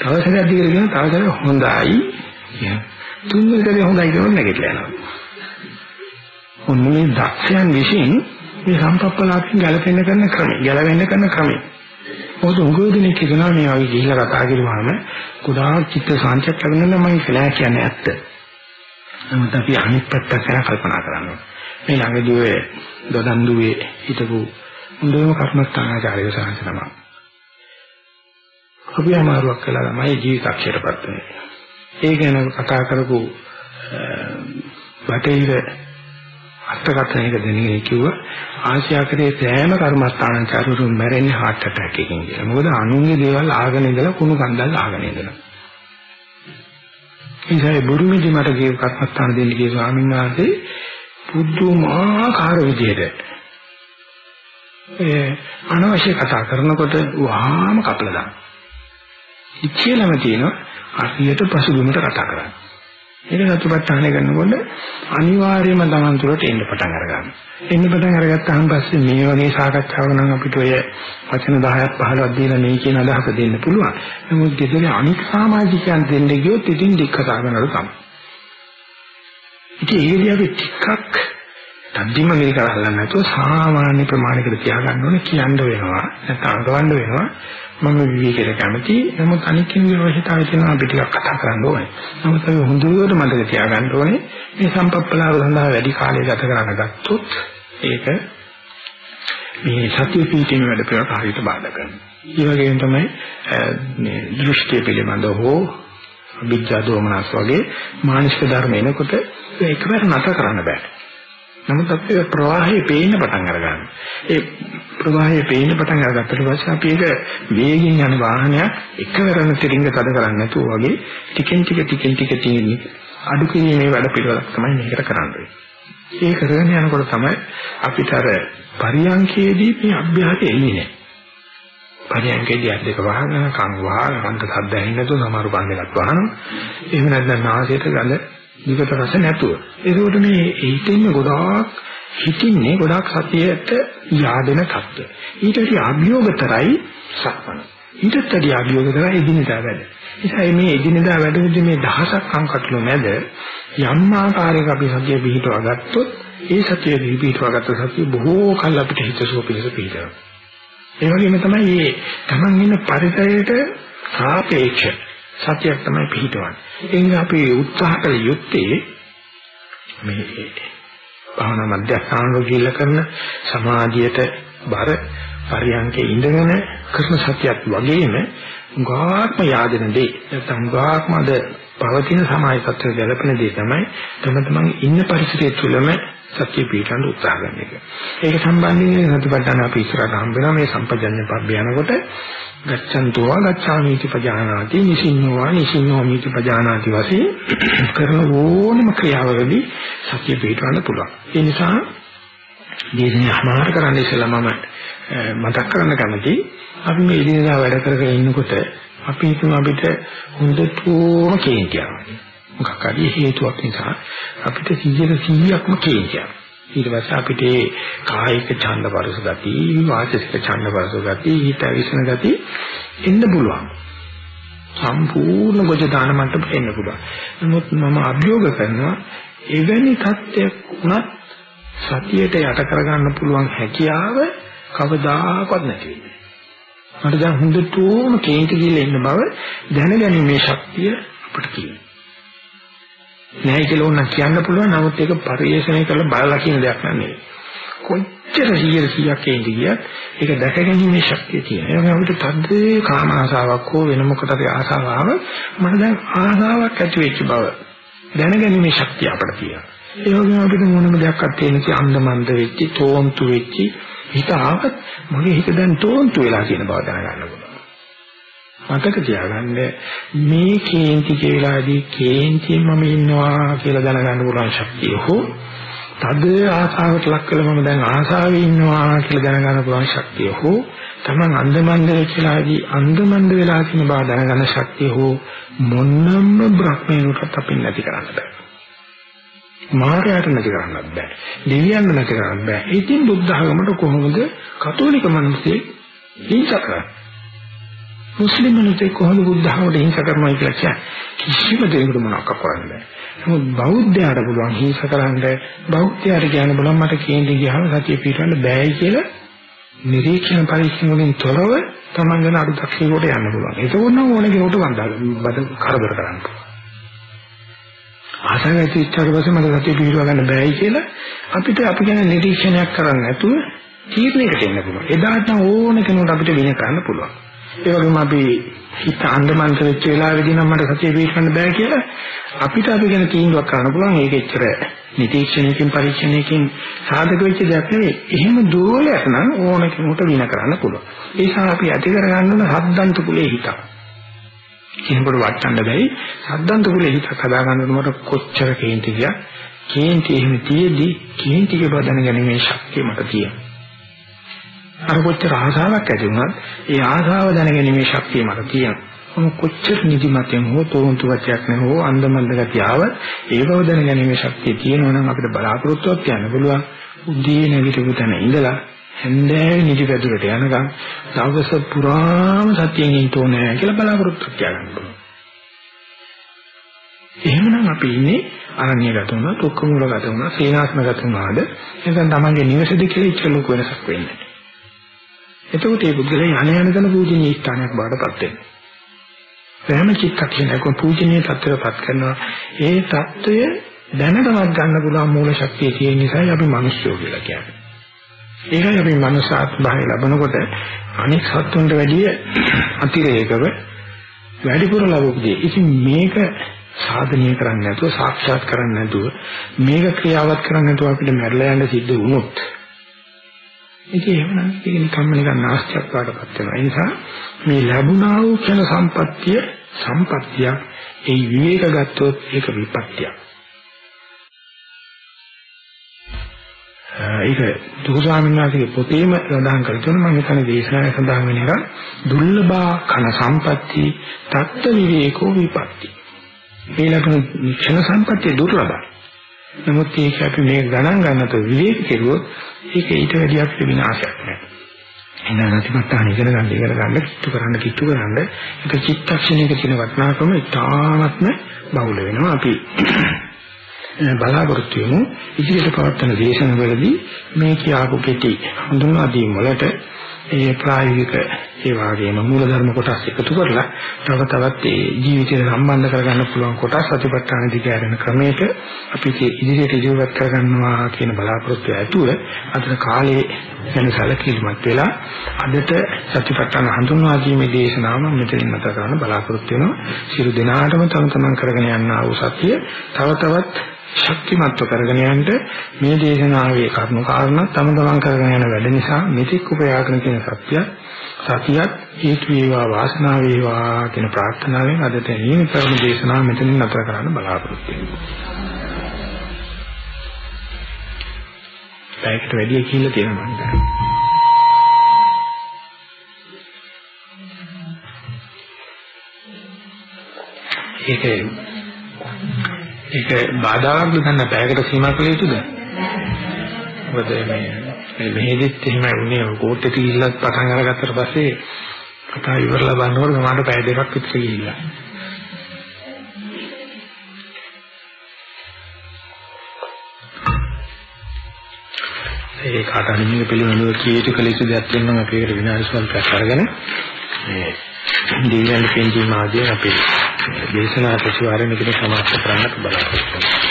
තවසරයක් දිගට කියන තවසරයක් හොඳයි කියනවා. තුන්වෙනි සැරේ හොඳයි කියලා නැගිටලා යනවා. ඔන්න මේ දක්ෂයන් විසින් මේ සම්පප්පලාපෙන් ගැලපෙන්න කරන ක්‍රමය, ගැලවෙන්න කරන ක්‍රමය. මොකද උගෝදිනේ කියනවා මේ වගේ ගිහිල්ලා කතා කරුවාම ගොඩාක් චිත්ත සාංචයක් ලැබෙනවා මම කියලා කියන්නේ ඇත්ත. නමුත් අපි අනිත් පැත්ත ගැන කල්පනා කරනවා. මේ ළඟදී ඔය දොඩන්දුවේ හිටපු හොඳම කර්මස්ථානාචාර්ය සාංශනම. අපි අමාරුවක් කළා තමයි ජීවිතක්ෂරපත් වෙන්නේ. ඒ ගැන කතා කරපු බටහිර අර්ථකථනයක දෙන්නේ කිව්වා ආසියාකරේ සෑම කර්මස්ථානචාරුරුන් මැරෙන්නේ heart attack එකකින් කියලා. මොකද අනුන්ගේ දේවල් ආගෙන ඉඳලා කුණු කන්දල් ආගෙන ඉඳලා. ඉතින් බුරුමිදි මට ගිය කර්මස්ථාන දෙන්න ගිය ස්වාමීන් වහන්සේ පුදුමාකාර විදිහට ඒ අනවශ්‍ය කතා කරනකොට වහාම කපලා දාන. ඉච්ඡේලම තියෙනවා හරියට පසුබිමට කතා කරන්නේ. ඒක සතුටාහනේ කරනකොට අනිවාර්යයෙන්ම Taman තුරට එන්න පටන් අරගන්නවා. එන්න පටන් අරගත්තාන් පස්සේ මේ වගේ සාකච්ඡාවක නම් අපිට ඔය වචන 10ක් 15ක් දීලා මේ කියන අදහස දෙන්න පුළුවන්. නමුත් ගෙදරේ අනික් සමාජිකයන් දෙන්න ගියොත් ඉතින් දික්ක සාගනවල තමයි. ඉතින් ඒකදී අපි ටිකක් තද්දිම මේක අල්ලන්න නැතුව සාමාන්‍ය ප්‍රමාණයකට තියාගන්න ඕනේ කියන්න වෙනවා. නැත්නම් අඟවන්න වෙනවා. මම විවේකයට කැමති. නමුත් අනික් කෙනෙකුගේ අවශ්‍යතාවය තියෙනවා අපි ටිකක් කතා කරන්න ඕනේ. නමුත් අපි හොඳට මතක තියාගන්න ඕනේ මේ සම්පප්පලාව සඳහා වැඩි කාලයක් ගත කරන්න ගත්තොත් ඒක මේ සතිය පිටින් වැඩ පිළිවෙලට හරියට බාධා කරනවා. ඒ වගේම තමයි මේ දෘෂ්ටි පිළිබඳව හෝ විද්‍යා දෝමනස් වගේ මානසික ධර්ම එනකොට ඒකවර නැතර කරන්න බෑ. නමුත් අපේ ප්‍රවාහයේ පේන්න පටන් අරගන්න. ඒ ප්‍රවාහයේ පේන්න පටන් අරගත්තට පස්සේ අපි ඒක වේගෙන් යන වාහනයක් එකවරම තිරින්ග තද කරන්නේ නැතුව වගේ ටිකෙන් ටික ටිකෙන් ටික තියෙන්නේ අඩු කිරීමේ වැඩ පිළිවෙලක් තමයි මේකට කරන්නේ. ඒ කරගෙන යනකොට තමයි අපිට අර පරියන්කේදී මේ අභ්‍යාසය එන්නේ නැහැ. පරියන්කේදී අත් දෙක වහගෙන කන් වහගෙන කන්ද සද්ද ඇහෙන්නේ නැතුව සමහර කන් දෙකක් වහනවා. එහෙම නැත්නම් නාසයට ගඳ විගත රස නැතුව. ඒකෝට මේ හිතින් ගොඩාක් හිතින්නේ ගොඩාක් සතියට yaadena තත්ත්වය. ඊට වඩා අභියෝගතරයි සක්මන. ඊටත් වඩා අභියෝගතරයි එදිනෙදා වැඩ. එසයි මේ එදිනෙදා වැඩෙදි මේ දහසක් අංකටලු මැද යම් ආකාරයක අපි සතිය පිහිටවා ගත්තොත් ඒ සතිය පිහිටවා ගත්ත සතිය බොහෝ කල් අපිට හිතසුව පිහිට පිහිටනවා. ඒ වගේම තමයි මේ Taman ඉන්න පරිසරයට සාපේක්ෂව සතියක් තමයි පිහිටවන්නේ. ඒ නිසා අපි උත්සාහ කළ යුත්තේ මේ භාවනා මධ්‍යස්ථාන වල කරන සමාධියට බර පරියන්කේ ඉඳගෙන කරන සතියක් වගේම උගාත්ම yaadena දේ නැත්නම් උගාත්ම අද පවතින සමාජ තත්ත්වයට ගැලපෙන දේ තමයි තම තමන් ඉන්න පරිසරය තුළම සත්‍ය පිටන්න උත්සාහ කරන එක. ඒක සම්බන්ධයෙන් සතිපට්ඨාන අපි ඉස්සරහට හම්බ වෙනවා මේ සම්පජඤ්ඤ පබ්බයනකොට ගච්ඡන්තෝ ගච්ඡාමිති පජානාති නිසින්නෝවා නිසින්නෝමිති පජානාති වශයෙන් කරන ඕනම ක්‍රියාවකදී සත්‍ය පිටවන්න පුළුවන්. ඒ නිසා දේශනේ අමාර කරන්න ඉස්සෙල්ලා මම මතක් කරන්න කැමති අපි මේ ඉදිරියට වැඩ කරගෙන ඉන්නකොට අපි හිතමු අපිට හොඳටම කේන්තියක්. මොකක් හරි හේතුවක් නිසා අපිට 100%ක්ම කේන්තියක්. ඊට පස්සේ අපිට කායික ඡන්ද පරස ගති, වාචික ඡන්ද පරස ගති, හිත විසන ගති එන්න පුළුවන්. සම්පූර්ණ ගොජ දාන මට්ටමට එන්න පුළුවන්. නමුත් මම අභියෝග කරනවා එවැනි තත්ත්වයක් වුණත් සතියට යට කරගන්න පුළුවන් හැකියාව කවදාකවත් නැති වෙන්නේ. මට දැන් හොඳටම කේන්ති කියලා ඉන්න බව දැනගැනීමේ ශක්තිය අපිට තියෙනවා. නැහැ කියලා ඕන කියන්න පුළුවන් නමුත් ඒක පරිේශණය කරලා බලලා කියන දෙයක් නෙවෙයි. කොච්චර 100ක් එන්නේ ගියත් ඒක දැකගැනීමේ ශක්තිය තියෙනවා. ඒක අපිට තද්දේ කාම ආසාවක් හෝ වෙන මොකටද ආසාවක් මම දැන් ආසාවක් ඇති වෙච්ච බව දැනගැනීමේ ශක්තිය අපිට තියෙනවා. ඒ වගේම අපිට මොනම දෙයක් අත්දැකීමේ අන්දමන්ද වෙච්ච, තෝන්තු වෙච්ච හිත ආවත් මගේ හිත දැන් තෝන්තු වෙලා කියන බව දැනගන්න පුළුවන්. මතක තියාගන්න මේ කේන්ති කියලාදී කේන්තියෙන් මම ඉන්නවා කියලා දැනගන්න පුළුවන් ශක්තිය හෝ තද ආසාවට ලක් කළ මම දැන් ආසාවේ ඉන්නවා කියලා දැනගන්න පුළුවන් ශක්තිය හෝ තමන් අන්දමන්ද කියලාදී අන්දමන්ද වෙලා තියෙන බව දැනගන්න ශක්තිය හෝ මොන්නම්ම බ්‍රහ්මේනකට අපින් නැති කරන්න බෑ. මායයට නැති කරන්නත් බෑ. දෙවියන් නැති කරන්නත් බෑ. ඉතින් බුද්ධ ධර්මයට කොහොමද කතෝලික මිනිස්සේ හිංසක කරන්නේ? මුස්ලිම් මිනිස්සු කොහොමද බුද්ධ ධර්මයට හිංසා කරනවා කියලා කියන්නේ කිසිම දෙයකට මොනවක් කරන්න බෑ. නමුත් බෞද්ධයාට පුළුවන් හිංස කරන්න බෞද්ධයාට කියන්න බලන්න මට කේන්ති ගියාම සතිය පිටවන්න බෑයි කියලා නිරීක්ෂණ පරීක්ෂණ වලින් තොරව තමන් ගැන අඩු දක්ෂයෙකුට යන්න පුළුවන්. ඒක ඕන ඕන කෙනෙකුට වන්දා බද කරදර කරන්න පුළුවන්. ආසන්න ඇති ඉච්ඡාට පස්සේ මට සතිය පිටව ගන්න බෑයි කියලා අපිට අපි ගැන නිරීක්ෂණයක් කරන්න නැතුව තීරණයකට එන්න පුළුවන්. එදාට ඕන කෙනෙකුට අපිට විනය කරන්න පුළුවන්. ඒ වගේම අපි හිත අන්දමන්ත වෙච්ච වෙලාවෙදී නම් මට සතිය පිටවන්න බෑ කියලා අපිට අපි ගැන තීන්දුවක් කරන්න පුළුවන්. ඒක එච්චර නිරීක්ෂණයකින් පරීක්ෂණයකින් සාධක වෙච්ච දෙයක් නෙවෙයි. එහෙම දුරලයක් නම් ඕන කෙනෙකුට වින කරන්න පුළුවන්. ඒ නිසා අපි ඇති කරගන්න ඕන හද්දන්ත කුලේ හිතක්. කෙනෙකුට වටන්න බැයි සද්දන්ත කුලේ හිතක් හදාගන්නකොට කොච්චර කේන්ති ගියා. කේන්ති එහෙම තියේදී කේන්තිගේ බදන ගැනීමේ ශක්තිය මට තියෙනවා. අර කොච්චර ආසාවක් ඇති වුණත් ඒ ආසාව දැනගැනීමේ ශක්තිය මට තියෙනවා. මොන කොච්චර නිදිමතෙන් හෝ තෝන්තු ගතියක් නැහෝ අන්දමන්ද ගතිය ආව ඒ බව දැනගැනීමේ ශක්තිය තියෙනවා නම් අපිට බලාපොරොත්තුවක් තියන්න පුළුවන්. උදේ නැගිටපු තැන ඉඳලා හැන්දෑවේ නිදි පැදුරට යනකම් දවස පුරාම සතියෙන් ඉන්න ඕනේ කියලා බලාපොරොත්තුවක් තියාගන්න පුළුවන්. එහෙමනම් අපි ඉන්නේ අරණ්‍යගත වුණා, තුක්කමුලගත වුණා, සීනාස්මගත වුණාද එතන තමන්ගේ නිවසේද කියලා ඉච්ච ලොකු වෙනසක් වෙන්නේ. එතකොට මේ පුද්ගලයා යණ යන තන පූජනීය ස්ථානයක් බාටපත් වෙනවා. සෑම චිත්තක්ෂණයකම පූජනීය තත්ත්වයටපත් කරනවා. ඒ தত্ত্বය දැනටමත් ගන්න පුළුවන් මූල ශක්තිය තියෙන නිසායි අපි මිනිස්සු කියලා කියන්නේ. ඒකයි අපි මනුෂ්‍ය ආත්මය ලැබනකොට අනෙක් සත්තුන්ට වැඩිය අතිරේකව වැඩිපුර ලැබුපදී. ඉතින් මේක සාධනීය කරන්නේ නැතුව සාක්ෂාත් කරන්නේ නැතුව මේක ක්‍රියාවත් කරන්නේ නැතුව අපිට මැරලා යන්න සිද්ධ වුණොත් ඉතින් එහෙමනම් ඒක නිකම්ම නිකන් නාස්තියක් වඩපත් වෙනවා. ඒ නිසා මේ ලැබුණා වූ ක්ෂණ සම්පත්තිය සම්පත්තිය ඒ විවේක ගත්තොත් ඒක විපත්තියක්. ඒක දුසාමින් වාසිකේ පොතේම සඳහන් කර තියෙනවා මම හිතන්නේ දේශනාවේ සඳහන් වෙන එක දුර්ලභා කන සම්පatti තත්ත්ව විවේකෝ විපatti. මේ ලකුණු ක්ෂණ සම්පත්තිය දුර්ලභයි. නමුත් ඒක අපි මේ ගණන් ගන්නත විවේක කෙරුවොත් ඒක ඊට වැඩි අපිට විනාශයක් නෑ. එහෙනම් නැතිමත්තාන ඉගෙන ගන්න ඉගෙන ගන්න කිට්ටු කරන්න කිට්ටු කරන්න ඒක චිත්තක්ෂණයක තියෙන වටිනාකම ඉතාමත්ම බහුල වෙනවා. අපි බලාපොරොත්තු වෙමු ඉදිරියට පවත්වන දේශනවලදී මේ කියාපු කෙටි හඳුන්වා දීම වලට ඒ ප්‍රායෝගික ඒ වගේම මූලධර්ම කොටස් එකතු කරලා තව තවත් ඒ ජීවිතයට සම්බන්ධ කරගන්න පුළුවන් කොටස් අතිපට්ඨාන දිගහැරෙන ක්‍රමයක අපි ඉදිරියට ඉදිරියට කරගන්නවා කියන බලාපොරොත්තු ඇතුව අද කාලේ වෙන සැලකිලිමත් වෙලා අදට සතිපට්ඨාන හඳුන්වා දීමේ දේශනාව මෙතනින් නැත කරන්න බලාපොරොත්තු වෙනවා. සියලු දෙනාටම තම තමන් කරගෙන යනා වූ සත්‍ය තව තවත් ශක්තිමත්ව කරගෙන යන්න මේ දේශනාවේ කරුණු කාරණා තම තමන් කරගෙන යන වැඩ නිසා මෙතික් උපයාගෙන තියෙන සත්‍ය සතියක් හේතු වේවා වාසනාව වේවා කියන ප්‍රාර්ථනාවෙන් අදට මේ පරම දේශනාව මෙතනින් නතර කරන්න බලාපොරොත්තු වෙනවා. පැයකට වැඩි කියලා තියෙනවා මම හිතන්නේ. ඒකේ ඒක බාධාවක් ගන්න පැයකට සීමා කළ යුතුද? මොකද මේ මේ මෙහෙදිත් එහෙමයි උනේ කෝට්ටේ තියලා පටන් අරගත්තට පස්සේ කතා ඉවරලා බලනකොට මම පැය දෙකක් විතර ගිහිල්ලා. ඒ කාටනිමිය පිළිවෙලව කීයටි කළ යුතු දෙයක් වෙනවා අපි ඒකට විනාඩි ස්වල්පයක් අරගෙන මේ දෙවියන් දෙපෙන්දීම ආදී අපි දේශනා සතිವಾರෙ මෙතන සමාප්ත කරන්නත් බලාපොරොත්තු වෙනවා.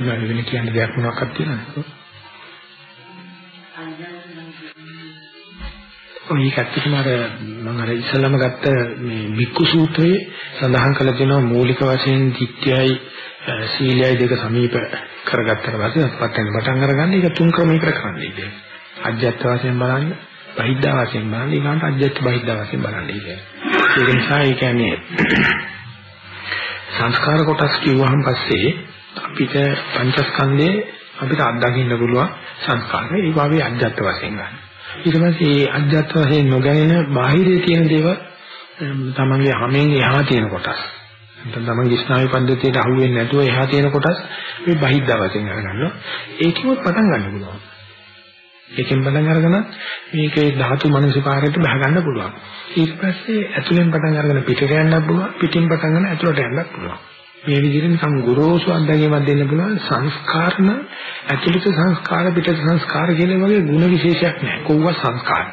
ඊළඟ වෙන කියන්න දෙයක් මොනවක්ද තියෙනවද? ඔය ඇත්තටම අර මම අර ඉස්සලම ගත්ත මේ බික්කු සූත්‍රයේ සඳහන් කරලා තියෙනවා මූලික වශයෙන් ධිට්ඨයයි සීලයයි දෙක සමීප කරගත්තට පස්සේ අපත් වෙන පටන් අරගන්න ඒක තුන් ක්‍රමයකට කරන්නයි කියන්නේ. අජ්ජත් වශයෙන් බලන්න, බහිද්ධා වශයෙන් බලන්න, ඊළඟට අජ්ජත් බහිද්ධා වශයෙන් බලන්න කියන්නේ. ඒක නිසා ඒ කියන්නේ සංස්කාර කොටස් කිව්වහම පස්සේ අපිට පංචස්කන්ධයේ අපිට අත්දකින්න පුළුවන් සංස්කාර ඒ වගේ අජ්ජත් වශයෙන් ගන්න. ඊට පස්සේ මේ අජ්ජත් වශයෙන් නොගැනෙන බාහිරේ තියෙන දේවල් තමන්ගේ හැමෙන් එහා තියෙන කොටස්. නැත්නම් තමන්ගේ ස්නායු පද්ධතියට අහු වෙන්නේ නැතුව එහා තියෙන කොටස් මේ බහිද්දා වශයෙන් අරගන්නවා. ඒකෙම පටන් ගන්න පුළුවන්. ඒකෙන් පටන් අරගෙන මේකේ ධාතු මනසිකාරයට බහ ගන්න පුළුවන්. ඊට පස්සේ ඇතුලෙන් පටන් අරගෙන පිටට යන්නත් පුළුවන්. පිටින් පටන් ගන්න ඇතුලට යන්නත් පුළුවන්. මේ විදිහට නිකන් ගොරෝසු අත්දැකීමක් දෙන්න පුළුවන් සංස්කාරන ඇතුළත සංස්කාර පිටත සංස්කාර කියන වගේ ಗುಣ විශේෂයක් නැහැ. කොහොම සංස්කාර.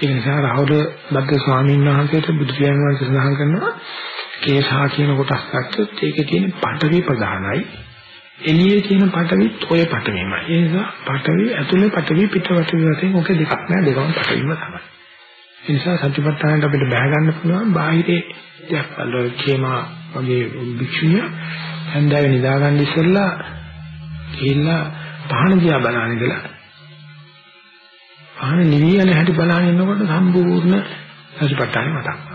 ඒ නිසා රාහුල බද්ද ස්වාමීන් වහන්සේට බුදු පියාණන් වහන්සේ සඳහන් කරනවා කේශා කියන කොටස් ගත්තොත් ඒකේ තියෙන පඨවි ප්‍රධානයි. එළියේ තියෙන පඨවිත් ඔය පඨවිමයි. ඒ නිසා පඨවි ඇතුලේ පඨවි පිට පඨවි වශයෙන් ඔක දෙකක් නෑ දෙකම පඨවිම තමයි. ඒ නිසා සත්‍යපට්ඨානට අපිට බහ ගන්න පුළුවන් බාහිරේ දෙයක් අල්ලෝ කේමා වගේ භික්ෂුණිය හන්දාවේ නිදාගන්න ඉස්සෙල්ලා ගිහිල්ලා පහන දිහා බලන ඉඳලා පහන නිවි යන හැටි බලන ඉන්නකොට සම්පූර්ණ සතිපට්ඨානෙ මතක්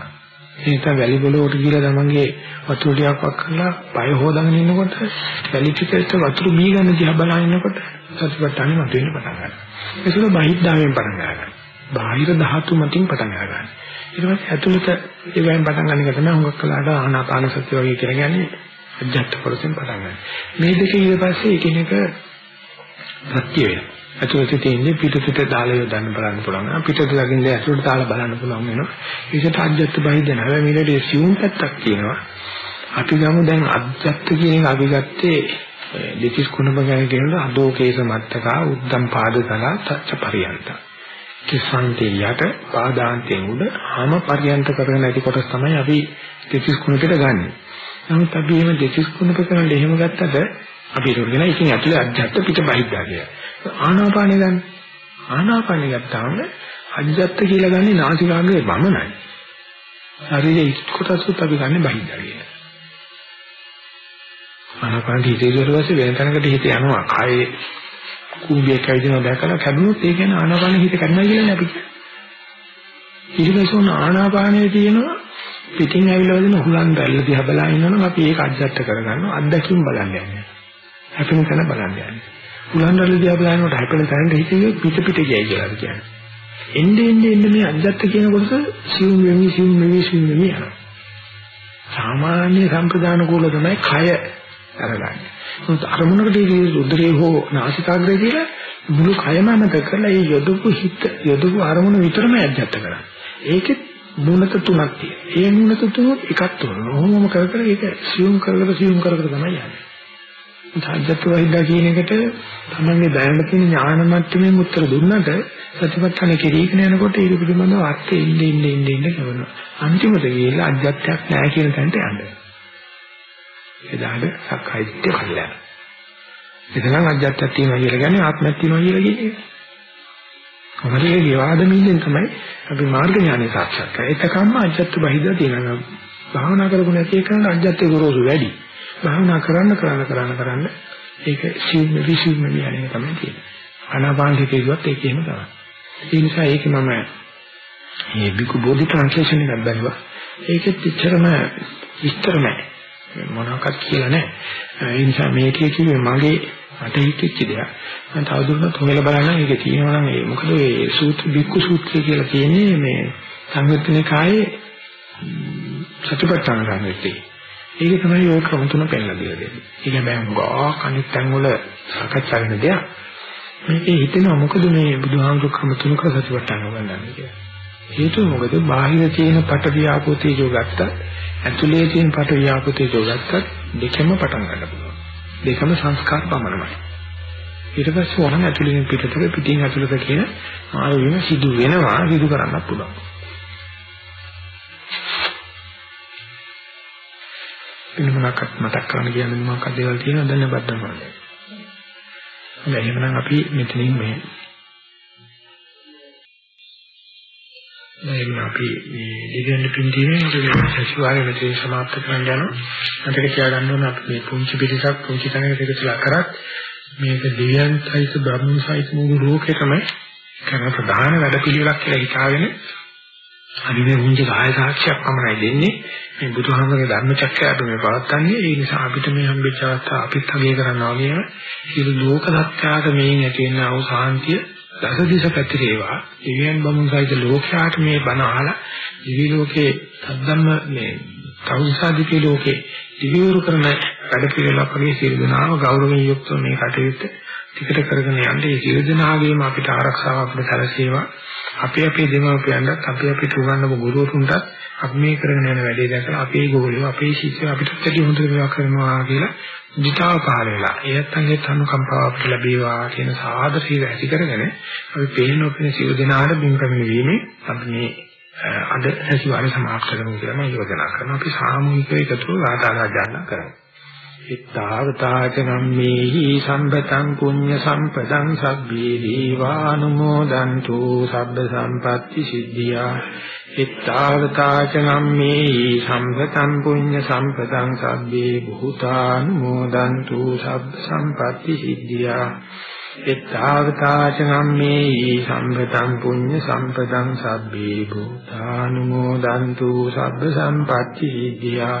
වුණා. ඒ නිසා වැලි බොලවට ගිහලා තමන්ගේ වතුර ටිකක් වක් කරලා පය හොදාගෙන ඉන්නකොට වැලි ටිකට වතුර බී ගන්න දිහා බලන ඉන්නකොට සතිපට්ඨානෙ මතුවෙන්න පටන් ගන්නවා. ඒක බහිද්ධාවෙන් පටන් ගන්නවා. බාහිර ධාතු මතින් පටන් ගන්නවා. ඊට පස්සේ ඇතුළත ඒවෙන් පටන් ගන්න එක තමයි හුඟක් කළාට ආනාපාන සතිය වගේ කියලා කියන්නේ අජත්ත කොටසෙන් පටන් ගන්න. මේ දෙක ඊට පස්සේ එකිනෙක ප්‍රත්‍ය වෙනවා. ඇතුළත තියෙන්නේ පිටතට දාලා යොදන්න බලන්න පුළුවන්. පිටත ළඟින්ද ඇතුළට දාලා බලන්න පුළුවන් වෙනවා. ඒකට අජත්ත බහිදන. හැබැයි මේකට සියුම් පැත්තක් තියෙනවා. අපි ගමු දැන් අජත්ත කියන එක අපි ගත්තේ දෙතිස් කුණප ගැන කියනකොට අදෝකේස මත්තකා උද්දම් පාදතලා තච්ච පරියන්ත. කිසන්තේ යට පාදාන්තයෙන් උඩ ආම පරියන්ත කරගෙන ඇති කොටස් තමයි අපි දෙතිස් කුණපෙට ගන්නෙ. නමුත් අපි එහෙම දෙතිස් කුණප කරන්න එහෙම ගත්තට අපි ඒක කියන ඉතින් ඇතුලේ අජත්ත පිට බහිද්දා කියලා. ආනාපානෙ ගන්න. ආනාපානෙ ගත්තාම අජත්ත කියලා ගන්නේ නාසිකාග්‍රේ වමනයි. ශරීරයේ ඉස්ත් කොටසුත් අපි ගන්න බහිද්දා කියලා. ආනාපාන හිතේ ඉවරවසේ වෙන තැනකට හිත යනවා. කායේ කුඹියක් ඇවිදිනවා දැකලා කැඩුනොත් ඒ කියන්නේ ආනාපාන හිත කඩනවා කියන්නේ අපි කියන්නේ. ඊට පස්සේ ආනාපානයේ තියෙනවා පිටින් ඇවිල්ලා වදින හුලන් දැල්ල දිහා බලා ඉන්නවනම් අපි ඒක අජත්ත කරගන්නවා අත්දැකීම් බලන්න යන්නේ. හැපෙන තැන බලන්න යන්නේ. උලන්දරල දිහා බලනකොට හැපෙන තැනට හිතේ පිට පිට ගියයි කියලා කියන්නේ. එන්නේ එන්නේ එන්නේ මේ අජත්ත කියන කොටස සිවුම් වෙමි සිවුම් වෙමි සිවුම් වෙමි යනවා. සාමාන්‍ය සම්ප්‍රදාන කෝල තමයි කය අරගන්නේ. මොකද අරමුණකට උදරේ හෝ නාසිකාග්‍රේ කියලා මුළු කයම මත කරලා ඒ යොදපු හිත යොදපු අරමුණ විතරම අජත්ත කරන්නේ. ඒකෙත් මූණත තුනක් තියෙනවා. ඒ මූණත තුන එකක් තුනන. ඔහොමම කර කර ඒක සියුම් කර කර සියුම් කර කර තමයි යන්නේ. සාජ්ජත් වහිද්දා කියන එකට තමන්ගේ දැනට තියෙන ඥාන මට්ටමින් උත්තර දුන්නට සතිපට්ඨාන කෙරීගෙන යනකොට ඒක පිළිබඳව අර්ථය ඉන්නේ ඉන්නේ ඉන්නේ ඉන්නේ කරනවා. අන්තිමට ගිහිල්ලා අජ්ජත්යක් නැහැ කියන තැනට යන්න. එදාට සක්කායිත්‍ය කල්යන. එතනම් අජ්ජත්යක් තියෙනවා කියලා කියන්නේ ආත්මයක් තියෙනවා කියලා කියන්නේ. කොහොමද විවාද මිලෙන් තමයි අපි මාර්ග ඥානෙ සාක්ෂාත් කරන්නේ. ඒකකම්ම අජ්ජත් බහිද්දා තියෙනවා. භාවනා කරපු නැති එකන අජ්ජත් ගොරෝසු වැඩි. භාවනා කරන්න කරන්න කරන්න කරන්න ඒක සිව් විසිව් මෙලියන්නේ තමයි තියෙන්නේ. ආනාපාන හිතේවත් ඒක එහෙම තමයි. ඒ නිසා ඒක මම මේ බිකු බෝධි ට්‍රාන්ස්ලේෂන් එකක් බැලුවා. ඒකෙත් ඉච්චරම විස්තර නැහැ. මොනවාක්වත් කියලා නැහැ. ඒ නිසා මේකේ කිව්වේ මගේ අට හිතෙච්ච දෙයක්. මම තවදුරටත් හොයලා බලන්න මේකේ තියෙනවා නම් ඒ මොකද ඒ සූත්‍ර බික්කු සූත්‍රය කියලා කියන්නේ මේ සංයුත්නේ කායේ සතිපට්ඨාන ගන්නෙත්තේ. ඒක තමයි ඔය ක්‍රම තුන පෙන්නලා දීලා දෙන්නේ. ඒක හැබැයි ගා කනිත් තැන් වල සාකච්ඡා වෙන දෙයක්. මේකේ හිතෙනවා මොකද මේ බුදුහාමුදුරු ක්‍රම තුනක සතිපට්ඨාන ගන්නන්නේ කියලා. හේතුව මොකද බාහිර තියෙන පට වියාපෝ තේජෝ ගත්ත ඇතුලේ තියෙන පට වියාපෝ තේජෝ ගත්තත් දෙකම පටන් ගන්න පුළුවන්. දෙකම සංස්කාර පමණයි. ඊට පස්සේ වහන ඇතුලෙන් පිටතට පිටින් ඇතුලට කියන ආයෙ වෙන සිදු වෙනවා සිදු කරන්නත් පුළුවන්. වෙන මොනක්වත් මතක් කරන්න කියන්නේ මොනවක්ද දේවල් තියෙනවද නැත්නම් බද්දමද? හොඳයි එහෙනම් අපි මෙතනින් මේ දැන් අපි මේ දිගන්න පින්දීමේ සතිවාරයේ මෙතන සමාප්ත කරන්න යනවා. මතක තියාගන්න ඕන අපි මේ පුංචි පිටසක් පුංචි තැනකට එකතුලා කරත් මේක දෙවියන්සයිස බ්‍රහ්මසයිස මුළු ලෝකෙටම කරන ප්‍රධාන වැඩ පිළිවෙලක් කියලා හිතාගෙන අපි මේ පුංචි කාය සාක්ෂියක් පමණයි දෙන්නේ. මේ බුදුහාමගේ ධර්ම චක්‍රය අපි මේ පවත්න්නේ. ඒ නිසා අපිට මේ හම්බෙච්ච අවස්ථාව අපිත් අගය කරනවා වගේම සියලු ලෝක සත්‍යාට මේ නැති වෙන ආව සාන්තිය දසදිශ පැතිරේවා. දිව්‍යයන් බමුණු සහිත ලෝකයාට මේ බණ අහලා දිවි ලෝකේ සද්දම්ම මේ කෞසාදිකේ ලෝකේ දිවිවරු කරන වැඩ පිළිවෙලක් වගේ සියලු දෙනාම ගෞරවයෙන් යුක්තව මේ කටයුත්ත ටිකට කරගෙන යන්නේ මේ සියලු දෙනාගේම අපිට ආරක්ෂාව අපිට සැලසේවා. අපි අපේ දෙමව්පියන්ටත් අපි අපිට උගන්වපු ගුරුතුන්ටත් අපි මේ කරගෙන යන වැඩේ දැකලා අපේ ගෝලියෝ අපේ ශිෂ්‍යයෝ අපිට වැඩි හොඳ දේවල් කරනවා කියලා දිතාව පහල වෙලා ඒත් අංගේ තනුකම්පාව අපිට ලැබේවා කියන සාදශීල ඇති කරගෙන අපි පේන ඔපින සියලු දෙනාට බින් පැමිණීමේ අපි මේ අද සතිವಾರ සමාප්ත කරමු කියලා මම යෝජනා කරනවා. අපි සාමූහිකව එකතු වාදාලා ගන්න කරමු. ඉත්තාවතාච නම්මේහි සම්පතං පුඤ්ඤ සම්පතං සබ්බේ දීවානුමෝදන්තු සබ්බ සම්පatti සිද්ධියා. ඉත්තාවතාච නම්මේහි සම්පතං පුඤ්ඤ සම්පතං සබ්බේ භූතානුමෝදන්තු සබ්බ සම්පatti සිද්ධියා. ඉත්තාවතාච නම්මේහි සම්පතං පුඤ්ඤ සම්පතං සබ්බේ භූතානුමෝදන්තු සබ්බ සම්පatti සිද්ධියා.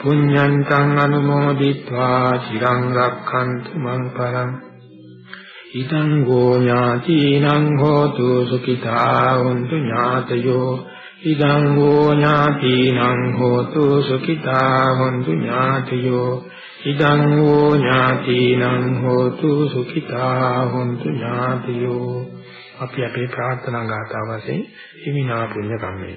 පුඤ්ඤන්තං අනුමෝදිත්වා චිරං රක්ඛන්තු මං පරං ඉදං ගෝ ඥාතිනං හෝතු සුඛිතා හොන්තු ඥාතයෝ ඉදං ගෝ ඥාතිනං හෝතු සුඛිතා හොන්තු ඥාතයෝ ඉදං ගෝ ඥාතිනං හෝතු සුඛිතා හොන්තු ඥාතයෝ අපි අපේ ප්‍රාර්ථනා ගාථා වශයෙන් හිමිනා පුණ්‍ය කම්මේ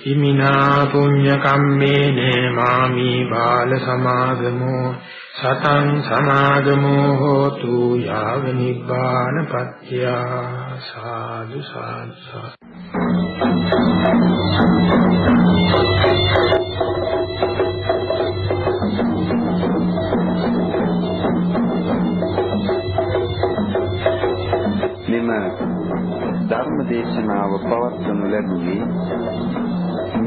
පත්තියා හිමිනා පුඤ්ඤ කම්මේන මාමේ බාල සමාගමෝ සතං සමාගමෝ හෝතු යාව නිබ්බාන පත්‍ය සාදු සාදු මෙම ධර්ම දේශනාව පවත්වනු ලැබුවේ